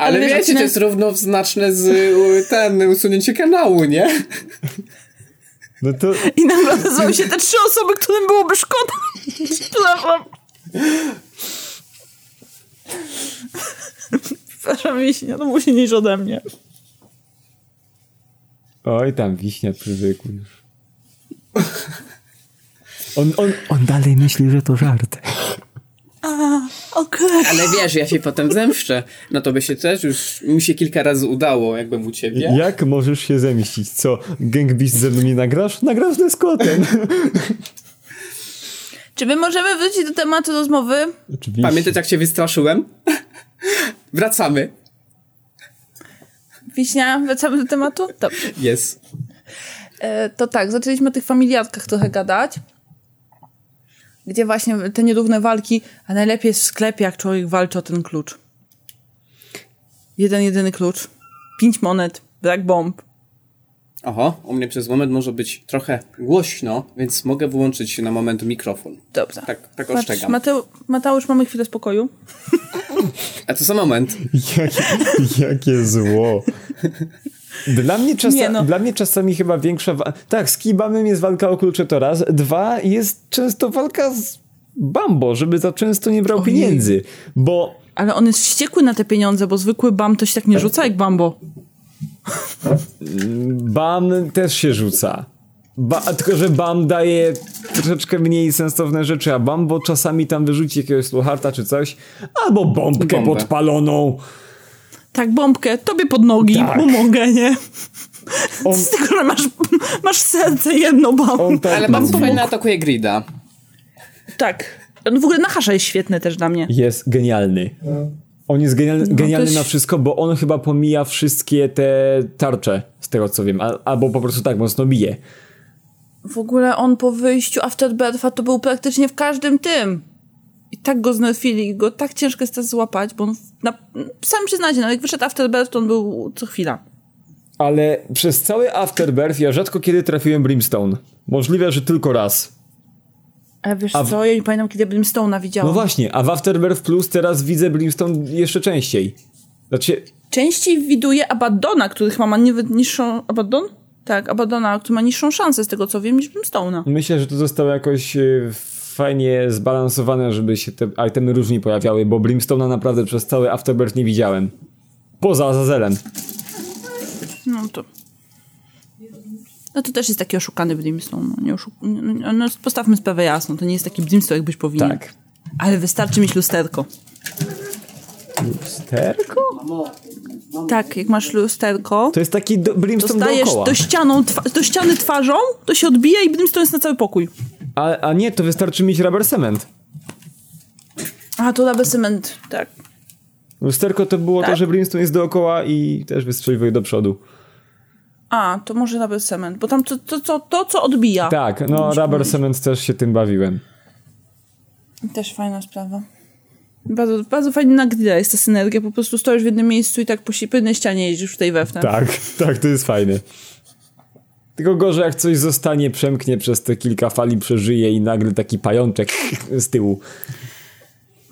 Speaker 3: Ale,
Speaker 1: wiesz,
Speaker 3: wiecie,
Speaker 1: odcinek-
Speaker 3: to jest równoznaczne z ten usunięcie kanału, nie?
Speaker 2: No to...
Speaker 1: I nagle nazywały się te trzy osoby, którym byłoby szkoda. Przepraszam. Przepraszam, Wiśnia, to musi niż ode mnie.
Speaker 2: Oj, tam wiśnia przywykł już. On, on, on dalej myśli, że to żart.
Speaker 1: Okej.
Speaker 3: Ale wiesz, ja się potem zemszczę. No to by się też już, mi się kilka razy udało, jakbym u ciebie.
Speaker 2: Jak możesz się zemścić? Co, Gang Beast ze mną nie nagrasz? Nagrasz ze Scottem.
Speaker 1: Czy my możemy wrócić do tematu rozmowy?
Speaker 2: Oczywiście.
Speaker 3: Pamiętasz, jak się wystraszyłem? Wracamy.
Speaker 1: Wiśnia, wracamy do tematu? Dobrze.
Speaker 3: Jest.
Speaker 1: E, to tak, zaczęliśmy o tych familiatkach trochę gadać. Gdzie właśnie te nierówne walki, a najlepiej jest w sklepie, jak człowiek walczy o ten klucz. Jeden, jedyny klucz. Pięć monet, brak bomb.
Speaker 3: Oho, u mnie przez moment może być trochę głośno, więc mogę wyłączyć na moment mikrofon.
Speaker 1: Dobrze.
Speaker 3: Tak, tak
Speaker 1: Patrz,
Speaker 3: ostrzegam.
Speaker 1: Mateu, Mateusz, mamy chwilę spokoju. [laughs]
Speaker 3: A to za moment.
Speaker 2: Jakie, jakie zło. Dla mnie, czasa,
Speaker 1: no.
Speaker 2: dla mnie czasami chyba większa... Tak, z Kibamem jest walka o klucze to raz. Dwa, jest często walka z Bambo, żeby za często nie brał
Speaker 1: Ojej.
Speaker 2: pieniędzy. Bo
Speaker 1: Ale on jest wściekły na te pieniądze, bo zwykły bam to się tak nie rzuca jak bambo.
Speaker 2: Bam też się rzuca. Ba, tylko, że Bam daje troszeczkę mniej sensowne rzeczy, a Bambo czasami tam wyrzuci jakiegoś slucharta czy coś, albo bombkę
Speaker 3: Bombę.
Speaker 2: podpaloną.
Speaker 1: Tak, bombkę, tobie pod nogi,
Speaker 2: Tak.
Speaker 1: pomogę, nie?
Speaker 2: On,
Speaker 1: Z tego, że masz, masz serce jedno,
Speaker 2: on tak
Speaker 3: Ale bardzo fajnie atakuje Grida.
Speaker 1: Tak. No w ogóle Nahasza jest świetny też dla mnie.
Speaker 2: jest genialny. On jest genialny,
Speaker 1: No,
Speaker 2: genialny
Speaker 1: to
Speaker 2: na wszystko, bo on chyba pomija wszystkie te tarcze, z tego co wiem. A, albo po prostu tak mocno bije.
Speaker 1: W ogóle on po wyjściu Afterbirth'a to był praktycznie w każdym tym. I tak go znerfili, go tak ciężko jest teraz złapać, bo on, na, sami przyznacie, no jak wyszedł Afterbirth, to on był co chwila.
Speaker 2: Ale przez cały Afterbirth ja rzadko kiedy trafiłem Brimstone. Możliwe, że tylko raz.
Speaker 1: A wiesz
Speaker 2: A w-
Speaker 1: co, ja nie pamiętam kiedy Brimstone'a widziałam.
Speaker 2: No właśnie, a w Afterbirth Plus teraz widzę Brimstone jeszcze częściej. Znaczy,
Speaker 1: Częściej widuję Abaddona, który chyba ma niższą... Abaddon? Tak, Abaddona, który ma niższą szansę z tego co wiem niż Brimstone'a.
Speaker 2: myślę, że to zostało jakoś e, fajnie zbalansowane, żeby się te itemy różni pojawiały, bo Brimstone'a naprawdę przez cały Afterbirth nie widziałem. Poza Azazelem.
Speaker 1: No to... No to też jest taki oszukany Brimstone. No, nie oszuk... no, no, postawmy sprawę jasno, to nie jest taki Brimstone, jakbyś powinien.
Speaker 2: Tak.
Speaker 1: Ale wystarczy mieć lusterko.
Speaker 2: Lusterko?
Speaker 1: Tak, jak masz lusterko,
Speaker 2: To jest taki do, Brimstone
Speaker 1: dostajesz
Speaker 2: dookoła.
Speaker 1: do, ścianą, do ściany twarzą, to się odbija i Brimstone jest na cały pokój.
Speaker 2: A, a nie, to wystarczy mieć rubber cement.
Speaker 1: A, to laby cement, tak.
Speaker 2: Lusterko to było to,
Speaker 1: Tak?
Speaker 2: że Brimstone jest dookoła i też wystrzeliwuje do przodu.
Speaker 1: A, to może laby cement, bo tam to, to, to, to co odbija.
Speaker 2: Tak, no rubber
Speaker 1: powiedzieć.
Speaker 2: cement też się tym bawiłem.
Speaker 1: Też fajna sprawa. Bardzo, bardzo fajnie na grilla jest ta synergia, po prostu stoisz w jednym miejscu i tak po jednej ścianie jeździsz w tej we w ten.
Speaker 2: Tak, [laughs] tak, to jest fajne. Tylko gorzej, jak coś zostanie, przemknie przez te kilka fali, przeżyje i nagle taki pajączek [laughs] z tyłu.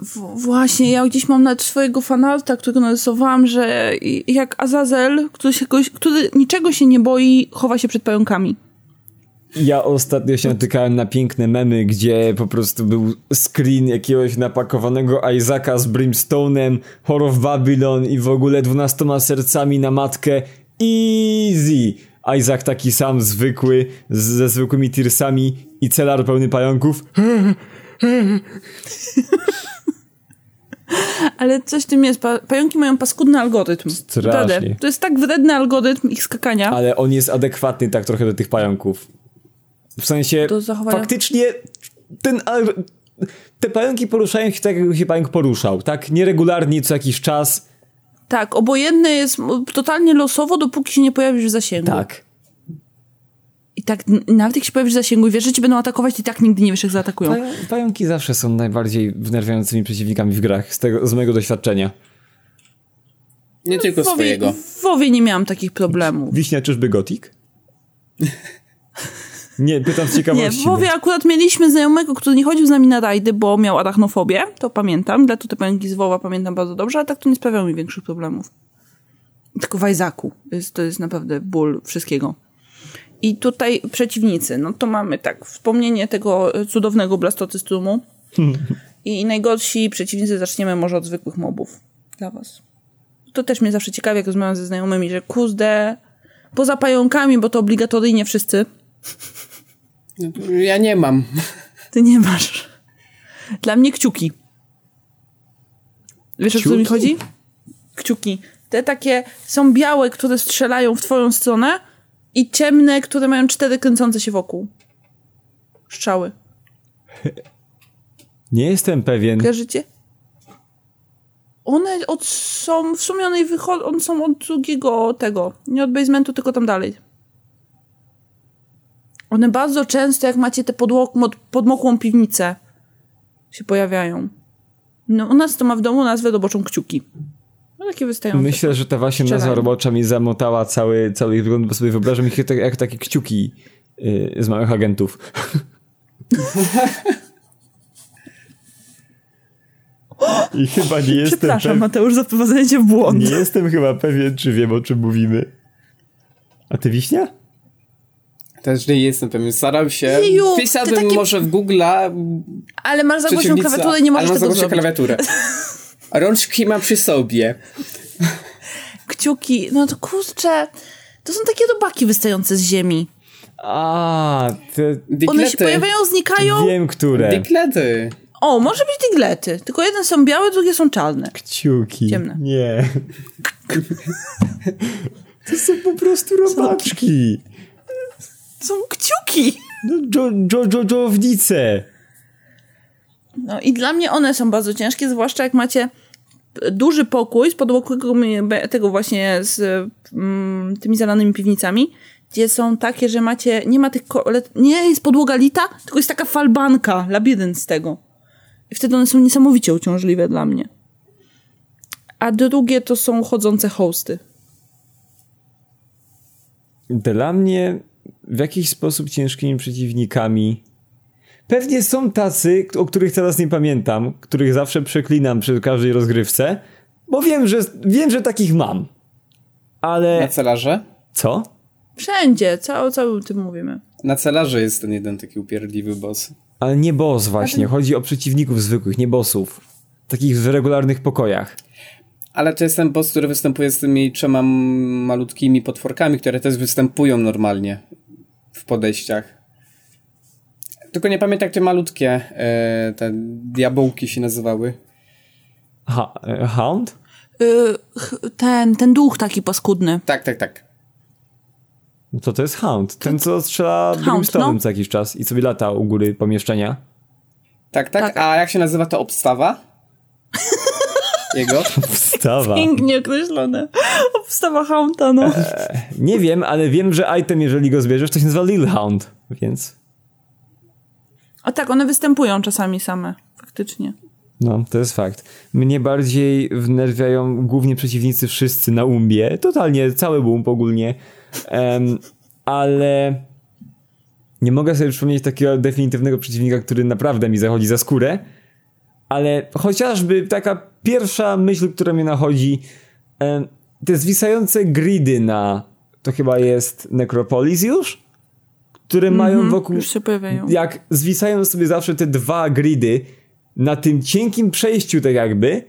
Speaker 1: W- właśnie, ja gdzieś mam nawet swojego fanarta, którego narysowałam, że jak Azazel, który, się, goś- który niczego się nie boi, chowa się przed pająkami.
Speaker 2: Ja ostatnio się natykałem na piękne memy, gdzie po prostu był screen jakiegoś napakowanego Isaaca z Brimstone'em, Horror of Babylon i w ogóle dwunastoma sercami na matkę. Easy! Isaac taki sam, zwykły, z, ze zwykłymi tearsami i celar pełny pająków. [laughs]
Speaker 1: Ale coś w tym jest. Pa- pająki mają paskudny algorytm.
Speaker 2: Strasznie.
Speaker 1: To jest tak wredny algorytm ich skakania.
Speaker 2: Ale on jest adekwatny tak trochę do tych pająków. W sensie, faktycznie ten... Te pająki poruszają się tak, jakby się pająk poruszał, tak? Nieregularnie co jakiś czas.
Speaker 1: Tak, obojętne jest totalnie losowo, dopóki się nie pojawisz w zasięgu.
Speaker 2: Tak.
Speaker 1: I tak, nawet jak się pojawisz w zasięgu i wiesz, że ci będą atakować, i tak nigdy nie wiesz, jak zaatakują.
Speaker 2: Pają, pająki zawsze są najbardziej wnerwiającymi przeciwnikami w grach, z, tego, z mojego doświadczenia.
Speaker 3: Nie tylko
Speaker 1: W WoWie-
Speaker 3: swojego.
Speaker 1: W WoWie nie miałam takich problemów.
Speaker 2: Wiśnia, czyżby gotik? Nie, pytam z
Speaker 1: Nie,
Speaker 2: ciekawości.
Speaker 1: w WoWie akurat mieliśmy znajomego, który nie chodził z nami na rajdy, bo miał arachnofobię, to pamiętam, dla te pająki z WoWa pamiętam bardzo dobrze, ale tak to nie sprawiało mi większych problemów. Tylko w. Jest, to jest naprawdę ból wszystkiego. I tutaj przeciwnicy, no to mamy tak, wspomnienie tego cudownego blastocystumu i najgorsi przeciwnicy zaczniemy może od zwykłych mobów dla was. To też mnie zawsze ciekawi, jak rozmawiam ze znajomymi, że kuzde, poza pająkami, bo to obligatoryjnie wszyscy,
Speaker 3: Ja nie mam.
Speaker 1: Ty nie masz. Dla mnie kciuki. Wiesz, o co mi
Speaker 2: Kciuki?
Speaker 1: chodzi? Kciuki. Te takie są białe, które strzelają w twoją stronę i ciemne, które mają cztery kręcące się wokół. Strzały. [laughs]
Speaker 2: Nie jestem pewien.
Speaker 1: Kojarzycie? One od, są, w sumie one, wychodzą, one są od drugiego tego, nie od basementu, tylko tam dalej. One bardzo często, jak macie tę podmokłą piwnicę, się pojawiają. No, u nas to ma w domu nazwę roboczą kciuki. No takie wystające.
Speaker 2: Myślę, że ta właśnie nazwa robocza mi zamotała cały, cały ich wygląd, bo sobie wyobrażam ich jak, jak takie kciuki yy, z małych agentów. I chyba nie jestem
Speaker 1: Przepraszam,
Speaker 2: pewien.
Speaker 1: Mateusz, za wprowadzenie cię w błąd.
Speaker 2: Nie jestem chyba pewien, czy wiem, o czym mówimy. A ty wiśnia?
Speaker 3: Też nie jestem pewien. Starał się.
Speaker 1: Jeju,
Speaker 3: Wpisałbym
Speaker 1: ty taki-
Speaker 3: może w Google'a
Speaker 1: Ale masz za głośną klawiaturę i nie możesz
Speaker 3: ale
Speaker 1: tego zrobić.
Speaker 3: klawiaturę. [laughs] Rączki ma przy sobie.
Speaker 1: Kciuki, no to kurczę, to są takie robaki wystające z ziemi.
Speaker 2: A, te...
Speaker 1: One się
Speaker 3: Diglety.
Speaker 1: pojawiają, znikają.
Speaker 2: Wiem, które.
Speaker 3: Diglety.
Speaker 1: O, może być diglety. Tylko jeden są białe, drugie są czarne.
Speaker 2: Kciuki.
Speaker 1: Ciemne.
Speaker 2: Nie. To są po prostu robaczki.
Speaker 1: Są kciuki!
Speaker 2: No, dżo, dżo, dżo, dżownice.
Speaker 1: No i dla mnie one są bardzo ciężkie, zwłaszcza jak macie duży pokój z podłogowego tego właśnie z mm, tymi zalanymi piwnicami, gdzie są takie, że macie, nie ma tych, nie jest podłoga lita, tylko jest taka falbanka, labirynt z tego. I wtedy one są niesamowicie uciążliwe dla mnie. A drugie to są chodzące hosty.
Speaker 2: Dla mnie w jakiś sposób ciężkimi przeciwnikami Pewnie są tacy, o których teraz nie pamiętam, których zawsze przeklinam przy każdej rozgrywce, bo wiem, że, wiem, że takich mam. Ale...
Speaker 3: Na celarze?
Speaker 2: Co?
Speaker 1: Wszędzie, co, co o tym mówimy.
Speaker 3: Na celarze jest ten jeden taki upierdliwy boss.
Speaker 2: Ale nie boss właśnie, chodzi o przeciwników zwykłych, nie bossów. Takich w regularnych pokojach.
Speaker 3: Ale to jest ten boss, który występuje z tymi trzema malutkimi potworkami, które też występują normalnie w podejściach. Tylko nie pamiętam, jak te malutkie e, te diabełki się nazywały.
Speaker 2: Ha, e, hound?
Speaker 1: Y, ten, ten duch taki paskudny.
Speaker 3: Tak, tak, tak.
Speaker 2: No to to jest Hound. Ten, co strzela Brimstone'em no. co jakiś czas i sobie lata u góry pomieszczenia.
Speaker 3: Tak, tak. tak. A jak się nazywa to obstawa? [laughs] Jego?
Speaker 2: Obstawa.
Speaker 1: Pięknie określone. Obstawa Hounda, no.
Speaker 2: Eee, nie wiem, ale wiem, że item, jeżeli go zbierzesz, to się nazywa Lil Hound, więc...
Speaker 1: A tak, one występują czasami same, faktycznie.
Speaker 2: No, to jest fakt. Mnie bardziej wnerwiają głównie przeciwnicy wszyscy na umbie. Totalnie, cały boom ogólnie. Um, ale nie mogę sobie przypomnieć takiego definitywnego przeciwnika, który naprawdę mi zachodzi za skórę. Ale chociażby taka pierwsza myśl, która mnie nachodzi, um, te zwisające gridy na, to chyba jest Necropolis już? Które mm -hmm, mają mhm, wokół.
Speaker 1: Już się pojawiają.
Speaker 2: Jak zwisają sobie zawsze te dwa gridy na tym cienkim przejściu, tak jakby,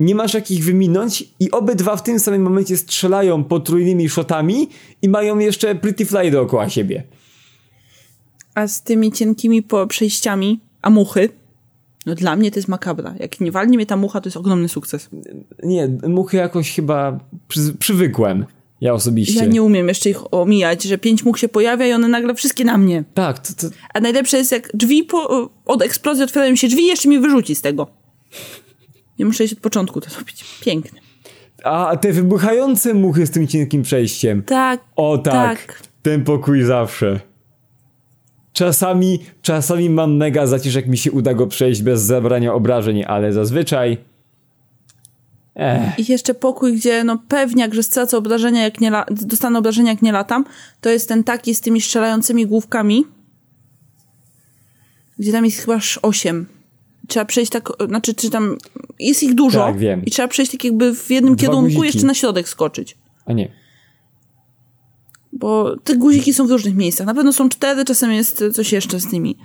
Speaker 2: nie masz jak ich wyminąć i obydwa w tym samym momencie strzelają potrójnymi shotami i mają jeszcze pretty fly dookoła siebie.
Speaker 1: A z tymi cienkimi przejściami, a muchy, no dla mnie to jest makabra. Jak nie walnie mnie ta mucha, to jest ogromny sukces.
Speaker 2: Nie, muchy jakoś chyba przy, przywykłem. Ja osobiście.
Speaker 1: Ja nie umiem jeszcze ich omijać, że pięć mógł się pojawia i one nagle wszystkie na mnie.
Speaker 2: Tak. To, to...
Speaker 1: A najlepsze jest jak drzwi po, od eksplozji otwierają się drzwi i jeszcze mnie wyrzuci z tego. Nie muszę iść od początku to robić. Piękne.
Speaker 2: A te wybuchające muchy z tym cienkim przejściem.
Speaker 1: Tak.
Speaker 2: O tak. tak. Ten pokój zawsze. Czasami, czasami mam mega zacisz, jak mi się uda go przejść bez zabrania obrażeń, ale zazwyczaj
Speaker 1: Ech. I jeszcze pokój, gdzie no pewniak, że stracę obrażenia, jak nie dostanę obrażenia, jak nie latam, to jest ten taki z tymi strzelającymi główkami, gdzie tam jest chyba aż osiem. Trzeba przejść tak, znaczy, czy tam jest ich dużo
Speaker 2: tak, wiem.
Speaker 1: i trzeba przejść tak jakby w jednym Dwa kierunku guziki. jeszcze na środek skoczyć.
Speaker 2: A nie.
Speaker 1: Bo te guziki są w różnych miejscach. Na pewno są cztery, czasem jest coś jeszcze z nimi.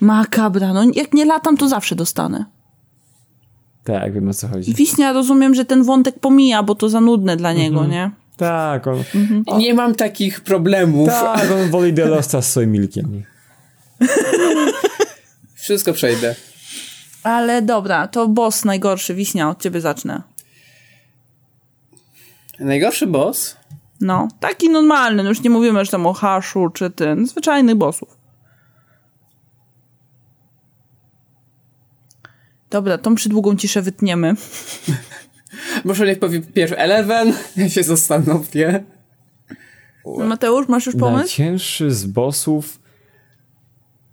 Speaker 1: Makabra, no jak nie latam, to zawsze dostanę.
Speaker 2: Tak, wiem o co chodzi.
Speaker 1: Wiśnia, rozumiem, że ten wątek pomija, bo to za nudne dla niego, mhm. nie?
Speaker 2: Tak, on...
Speaker 3: Mhm. Nie mam takich problemów.
Speaker 2: Tak, on woli Delosta z swoim milkiem. [laughs]
Speaker 3: Wszystko przejdę.
Speaker 1: Ale dobra, to boss najgorszy, Wiśnia, od ciebie zacznę.
Speaker 3: Najgorszy boss?
Speaker 1: No, taki normalny, no już nie mówimy, że tam o haszu czy ten, zwyczajnych bossów. Dobra, tą przydługą ciszę wytniemy. [laughs]
Speaker 3: Może niech powie pierwszy Eleven, ja się zastanowię.
Speaker 1: Mateusz, masz już pomysł?
Speaker 2: Najcięższy z bossów...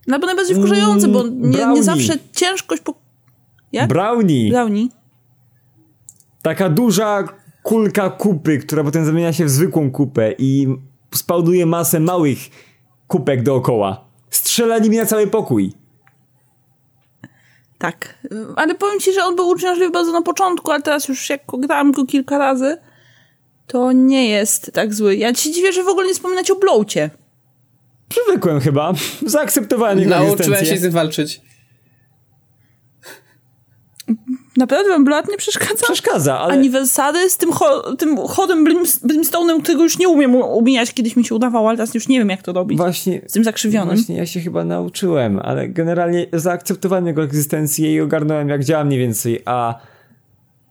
Speaker 1: No bo najbardziej wkurzający, bo nie, nie zawsze ciężkość... Po...
Speaker 2: Jak? Brownie.
Speaker 1: Brownie.
Speaker 2: Taka duża kulka kupy, która potem zamienia się w zwykłą kupę i spałduje masę małych kupek dookoła. Strzelali mi na cały pokój.
Speaker 1: Tak, ale powiem ci, że on był uciążliwy bardzo na początku, ale teraz już jak grałam go kilka razy, to nie jest tak zły. Ja ci dziwię, że w ogóle nie wspominać o Blowcie.
Speaker 2: Przywykłem chyba. Zaakceptowałem jego
Speaker 3: Nauczyłem się z walczyć.
Speaker 1: Naprawdę wam blat nie przeszkadza?
Speaker 2: Przeszkadza, ale...
Speaker 1: Aniversary z tym, cho tym Brimstone'em, którego już nie umiem umijać, kiedyś mi się udawało, ale teraz już nie wiem, jak to robić.
Speaker 2: Właśnie.
Speaker 1: Z tym zakrzywionym.
Speaker 2: Właśnie, ja się chyba nauczyłem, ale generalnie zaakceptowałem jego egzystencję i ogarnąłem, jak działa mniej więcej, a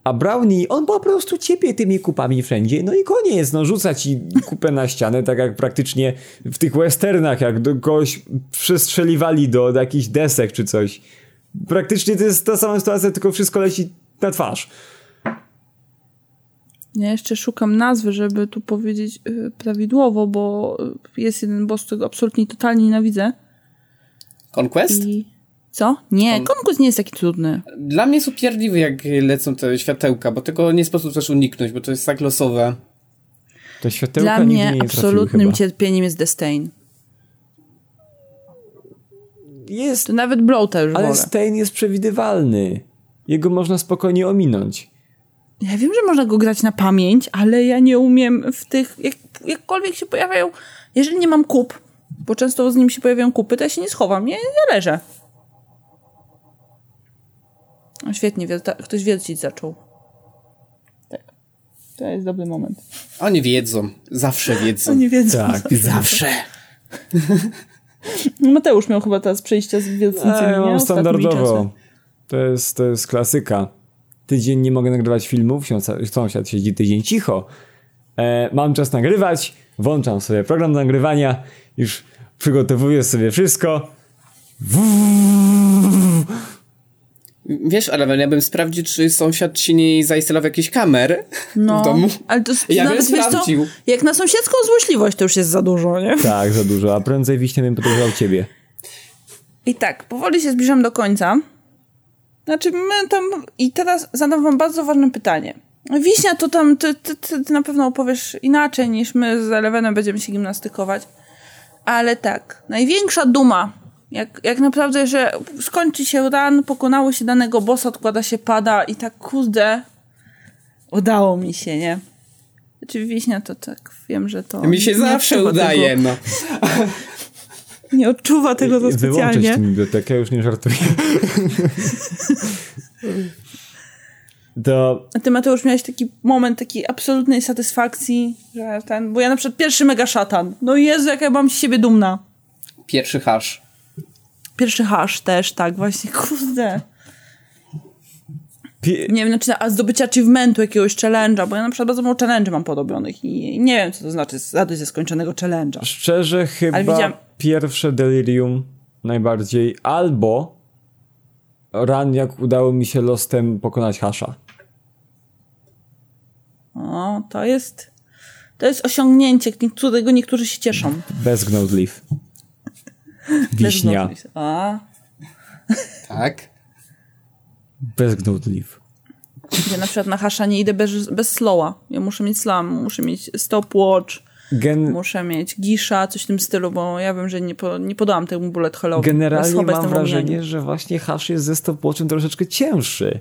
Speaker 2: A Brownie, on po prostu ciepie tymi kupami wszędzie, no i koniec, no rzuca ci kupę na ścianę, tak jak praktycznie w tych westernach, jak do kogoś przestrzeliwali do, do jakichś desek czy coś. Praktycznie to jest ta sama sytuacja, tylko wszystko leci na twarz.
Speaker 1: Ja jeszcze szukam nazwy, żeby tu powiedzieć y, prawidłowo, bo jest jeden boss, którego absolutnie i totalnie nienawidzę.
Speaker 3: Conquest?
Speaker 1: I... Co? Nie,
Speaker 3: Kon-
Speaker 1: konkurs nie jest taki trudny.
Speaker 3: Dla mnie jest upierdliwy, jak lecą te światełka, bo tego nie sposób też uniknąć, bo to jest tak losowe.
Speaker 2: To światełka
Speaker 1: Dla mnie absolutnym cierpieniem jest Destain.
Speaker 2: Jest,
Speaker 1: To nawet Bloater już
Speaker 2: ale
Speaker 1: wolę.
Speaker 2: Stain jest przewidywalny. Jego można spokojnie ominąć.
Speaker 1: Ja wiem, że można go grać na pamięć, ale ja nie umiem w tych... Jak, jakkolwiek się pojawiają... Jeżeli nie mam kup, bo często z nim się pojawiają kupy, to ja się nie schowam. Ja, ja leżę. O, świetnie, ktoś wiercić zaczął. Tak. To jest dobry moment.
Speaker 3: Oni wiedzą, zawsze wiedzą.
Speaker 1: Oni wiedzą.
Speaker 2: Tak. [laughs]
Speaker 3: Zawsze.
Speaker 1: No [laughs] Mateusz miał chyba teraz przejścia z wielcnicami,
Speaker 2: ja
Speaker 1: nie?
Speaker 2: mam standardowo. To jest, to jest klasyka. Tydzień nie mogę nagrywać filmów, sąsiad- siedzi tydzień cicho. E, mam czas nagrywać, włączam sobie program do nagrywania, już przygotowuję sobie wszystko.
Speaker 3: Wiesz, ale ja bym sprawdził, czy sąsiad ci nie zainstalował jakiejś kamer
Speaker 1: No,
Speaker 3: w domu.
Speaker 1: ale to
Speaker 3: Ja bym
Speaker 1: nawet wiesz co,
Speaker 3: sprawdził.
Speaker 1: jak na sąsiedzką złośliwość to już jest za dużo, nie?
Speaker 2: Tak, za dużo, a prędzej wiśnie bym podejrzewał ciebie.
Speaker 1: I tak, powoli się zbliżam do końca. Znaczy, my tam. I teraz zadam wam bardzo ważne pytanie. Wiśnia to tam, ty, ty, ty, ty na pewno opowiesz inaczej niż my z Elevenem będziemy się gimnastykować. Ale tak, największa duma, jak, jak naprawdę, że skończy się run, pokonało się danego bossa, odkłada się pada i tak, kurde, udało mi się, nie? Znaczy Wiśnia to tak, wiem, że to...
Speaker 3: Mi się
Speaker 1: nie
Speaker 3: zawsze udaje,
Speaker 1: Tego,
Speaker 3: no. [laughs]
Speaker 1: nie odczuwa tego za
Speaker 2: Wyłączyć
Speaker 1: specjalnie.
Speaker 2: tę bibliotekę, już nie żartuję. [laughs] To
Speaker 1: A ty, Mateusz, miałeś taki moment takiej absolutnej satysfakcji, że ten... Bo ja na przykład pierwszy mega szatan. No Jezu, jak ja byłam z siebie dumna.
Speaker 3: Pierwszy hasz.
Speaker 1: Pierwszy hash też, tak, właśnie, kurde.
Speaker 2: pi-
Speaker 1: Nie wiem, znaczy, a zdobycie achievementu jakiegoś challenge'a, bo ja na przykład bardzo mało challenge mam podobionych i nie wiem, co to znaczy zadać ze skończonego challenge'a.
Speaker 2: Szczerze chyba
Speaker 1: widziałam-
Speaker 2: pierwsze Delirium najbardziej, albo ran jak udało mi się Lostem pokonać Hasha.
Speaker 1: O, to jest... To jest osiągnięcie, którego niektórzy się cieszą.
Speaker 2: Bez Gnode Leaf. Wiśnia.
Speaker 1: A,
Speaker 3: Tak.
Speaker 2: Bez Gnode Leaf.
Speaker 1: ja na przykład na hasza nie idę bez, bez slowa. Ja muszę mieć slam, muszę mieć stopwatch,
Speaker 2: Gen
Speaker 1: muszę mieć gisza, coś w tym stylu, bo ja wiem, że nie, po, nie podałam temu bullet hellowi.
Speaker 2: generalnie mam wrażenie, że właśnie Hash jest ze stopwatchem troszeczkę cięższy.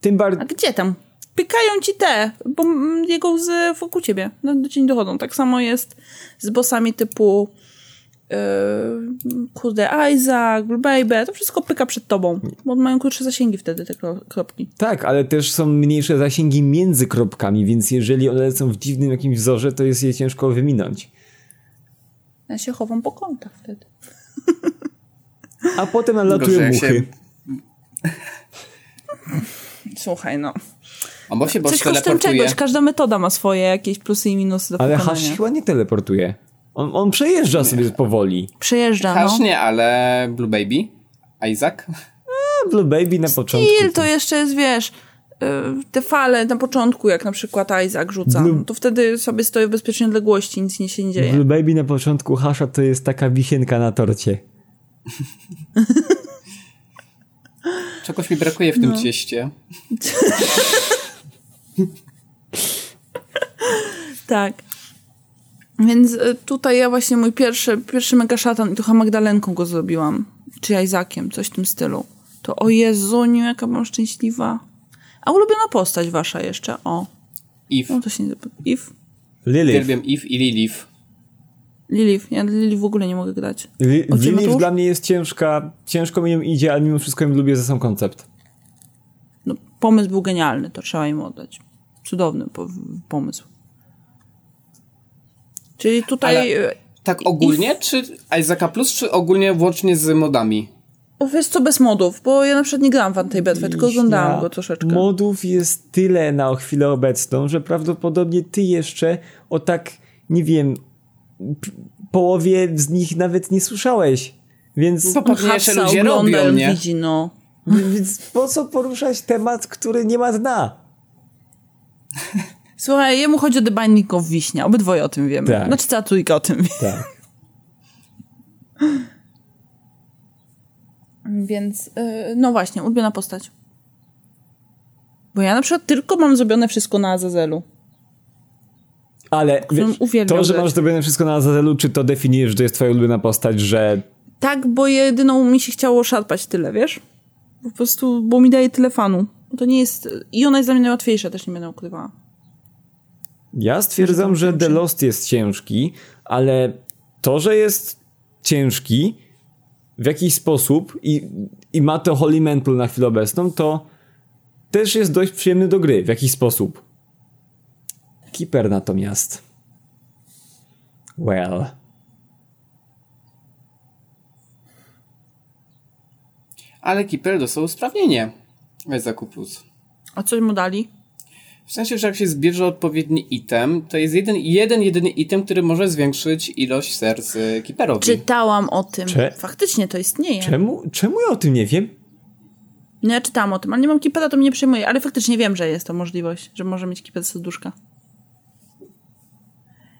Speaker 2: Tym
Speaker 1: A
Speaker 2: bardziej...
Speaker 1: gdzie tam? Pykają ci te, bo jego z wokół ciebie. No, do ciebie nie dochodzą. Tak samo jest z bossami typu yy, kurde, Isaac, Blue Baby. To wszystko pyka przed tobą, bo mają krótsze zasięgi wtedy te kro- kropki.
Speaker 2: Tak, ale też są mniejsze zasięgi między kropkami, więc jeżeli one lecą w dziwnym jakimś wzorze, to jest je ciężko wyminąć.
Speaker 1: Ja się chowam po kątach wtedy.
Speaker 2: A potem
Speaker 3: jak
Speaker 2: muchy.
Speaker 3: się- [laughs]
Speaker 1: Słuchaj, no.
Speaker 3: A bo się
Speaker 1: Coś kosztem
Speaker 3: teleportuje.
Speaker 1: czegoś. Każda metoda ma swoje jakieś plusy i minusy do
Speaker 2: Ale
Speaker 1: pokonania.
Speaker 2: Hash chyba nie teleportuje. On, on przejeżdża sobie powoli.
Speaker 1: Przejeżdża,
Speaker 3: Hasz
Speaker 1: no.
Speaker 3: nie, ale Blue Baby. Isaac.
Speaker 2: A Blue Baby na początku.
Speaker 1: Steel to jeszcze jest, wiesz, y, te fale na początku, jak na przykład Isaac rzuca,
Speaker 2: Blue-
Speaker 1: to wtedy sobie stoi w bezpiecznej odległości, nic nie się nie dzieje.
Speaker 2: Blue Baby na początku Hasha to jest taka wisienka na torcie. [laughs]
Speaker 3: Czegoś mi brakuje w
Speaker 1: No.
Speaker 3: tym cieście. [laughs]
Speaker 1: Tak. Więc y, tutaj ja właśnie mój pierwszy, pierwszy mega szatan, i chyba Magdalenką go zrobiłam, czy Isaakiem, coś w tym stylu. To o Jezuniu, jaka byłam szczęśliwa. A ulubiona postać wasza jeszcze, o.
Speaker 3: Eve.
Speaker 1: No to się nie Eve?
Speaker 2: Lilith.
Speaker 3: Uwielbiam Eve i Lilith.
Speaker 1: Lilith. Ja Lilith w ogóle nie mogę grać.
Speaker 2: Li- Lilith dla mnie jest ciężka, ciężko mi ją idzie, ale mimo wszystko ją lubię za sam koncept.
Speaker 1: No, pomysł był genialny, to trzeba im oddać. Cudowny po- pomysł. Czyli tutaj...
Speaker 3: Ale-
Speaker 1: y,
Speaker 3: Tak ogólnie, czy Isaaca Plus, czy ogólnie włącznie z modami?
Speaker 1: O, wiesz co, bez modów, bo ja na przykład nie grałam w Antibetwę, tylko oglądałam go troszeczkę.
Speaker 2: Modów jest tyle na chwilę obecną, że prawdopodobnie ty jeszcze o tak, nie wiem, połowie z nich nawet nie słyszałeś. Więc,
Speaker 3: To pewnie jeszcze
Speaker 1: Hapsa
Speaker 3: ludzie
Speaker 1: ogląda,
Speaker 3: robią, nie?
Speaker 1: widzi, no.
Speaker 2: więc po co poruszać temat, który nie ma dna? [laughs]
Speaker 1: Słuchaj, jemu chodzi o of Wiśnia, obydwoje o tym wiemy.
Speaker 2: Tak.
Speaker 1: Znaczy cała trójka o tym wie.
Speaker 2: Tak. [laughs]
Speaker 1: Więc, yy, no właśnie, ulubiona postać. Bo ja na przykład tylko mam zrobione wszystko na Azazelu.
Speaker 2: Ale wiesz, to, że
Speaker 1: grać.
Speaker 2: masz zrobione wszystko na Azazelu, czy to definiuje, że to jest twoja ulubiona postać, że
Speaker 1: Tak, bo jedyną mi się chciało szarpać tyle, wiesz? Po prostu, bo mi daje tyle fanu. To nie jest... I ona jest dla mnie najłatwiejsza, też nie będę ukrywała.
Speaker 2: Ja stwierdzam, że The Lost jest ciężki, ale to, że jest ciężki w jakiś sposób i, i ma to Holy Mental na chwilę obecną, to też jest dość przyjemny do gry w jakiś sposób. Keeper natomiast. Well.
Speaker 3: Ale Keeper dostał usprawnienie w Isaacu Plus.
Speaker 1: A coś mu dali?
Speaker 3: W sensie, że jak się zbierze odpowiedni item, to jest jeden, jeden jedyny item, który może zwiększyć ilość serc y, Keeperowi.
Speaker 1: Czytałam o tym.
Speaker 2: Cze-
Speaker 1: Faktycznie to istnieje.
Speaker 2: Czemu, czemu ja o tym nie wiem?
Speaker 1: No ja czytałam o tym, ale nie mam kipera, to mnie nie przejmuje. Ale faktycznie wiem, że jest to możliwość, że może mieć kiper serduszka.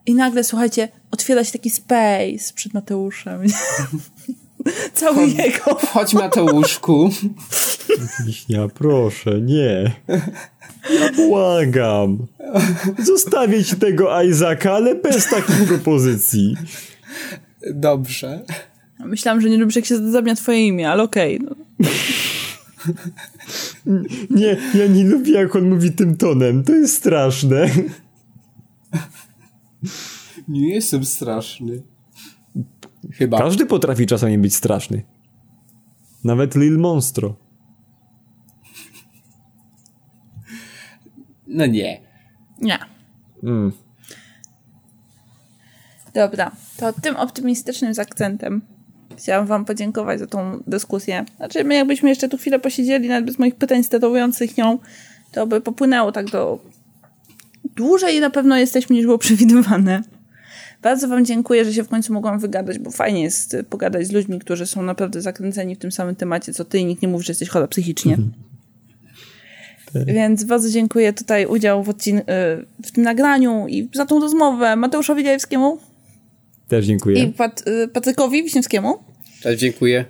Speaker 1: I nagle, słuchajcie, otwiera się taki space przed Mateuszem. [laughs] [laughs] Cały jego.
Speaker 3: Chodź Mateuszku. [laughs]
Speaker 2: Wiśnia, proszę, nie. Ja błagam. Zostawię ci tego Isaaca, ale bez takich propozycji.
Speaker 3: Dobrze.
Speaker 1: Myślałam, że nie lubisz, jak się zabija twoje imię, ale okej. no.
Speaker 2: Nie, ja nie lubię, jak on mówi tym tonem. To jest straszne.
Speaker 3: Nie jestem straszny. Chyba.
Speaker 2: Każdy potrafi czasami być straszny. Nawet Lil Monstro.
Speaker 3: No nie.
Speaker 1: Nie.
Speaker 2: Mm.
Speaker 1: Dobra, to tym optymistycznym z akcentem chciałam wam podziękować za tą dyskusję. Znaczy, my jakbyśmy jeszcze tu chwilę posiedzieli, nawet bez moich pytań sterujących ją, to by popłynęło tak do... Dłużej na pewno jesteśmy niż było przewidywane. Bardzo wam dziękuję, że się w końcu mogłam wygadać, bo fajnie jest y, pogadać z ludźmi, którzy są naprawdę zakręceni w tym samym temacie, co ty i nikt nie mówi, że jesteś chora psychicznie. [laughs] Więc bardzo dziękuję tutaj udział w, odcin- y, w tym nagraniu i za tą rozmowę Mateuszowi Gajewskiemu
Speaker 2: Też dziękuję.
Speaker 1: i Pat- y, Patrykowi Wiśniewskiemu.
Speaker 3: Cześć, dziękuję.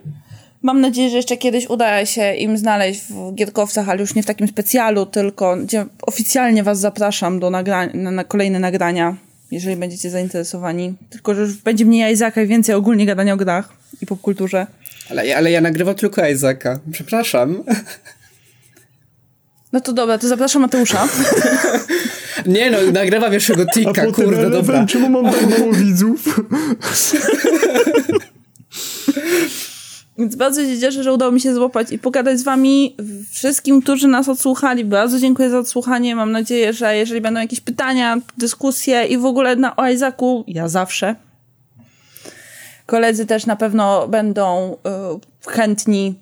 Speaker 1: Mam nadzieję, że jeszcze kiedyś uda się im znaleźć w Gierkowcach, ale już nie w takim specjalu, tylko gdzie oficjalnie was zapraszam do nagra- na, na kolejne nagrania, jeżeli będziecie zainteresowani. Tylko, że już będzie mniej Izaka i więcej ogólnie gadania o grach i popkulturze.
Speaker 3: Ale, ale ja nagrywam tylko Isaaca. Przepraszam.
Speaker 1: No to dobra, to zapraszam Mateusza. [laughs]
Speaker 3: Nie no, nagrywam jeszcze Gotika, kurde, dobra.
Speaker 2: czemu mam tak mało widzów? [laughs]
Speaker 1: Więc bardzo się cieszę, że udało mi się złapać i pogadać z wami wszystkim, którzy nas odsłuchali. Bardzo dziękuję za odsłuchanie. Mam nadzieję, że jeżeli będą jakieś pytania, dyskusje i w ogóle na o ja zawsze. Koledzy też na pewno będą y, chętni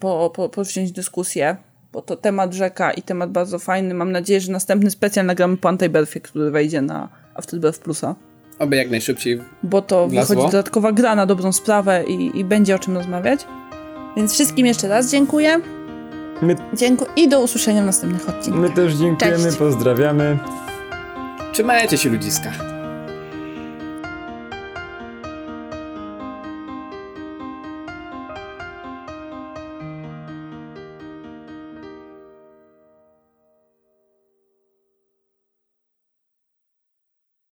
Speaker 1: po, po, powziąć dyskusję, bo to temat rzeka i temat bardzo fajny. Mam nadzieję, że następny specjal nagramy po Antiberfie, który wejdzie na Afterbirth Plusa
Speaker 3: Oby jak najszybciej.
Speaker 1: bo to
Speaker 3: Wlazło?
Speaker 1: wychodzi dodatkowa gra na dobrą sprawę i, i będzie o czym rozmawiać. Więc wszystkim jeszcze raz dziękuję.
Speaker 2: My,
Speaker 1: Dziękuję i do usłyszenia w następnych odcinkach.
Speaker 2: my też dziękujemy,
Speaker 1: Cześć.
Speaker 2: pozdrawiamy.
Speaker 3: Trzymajcie się ludziska.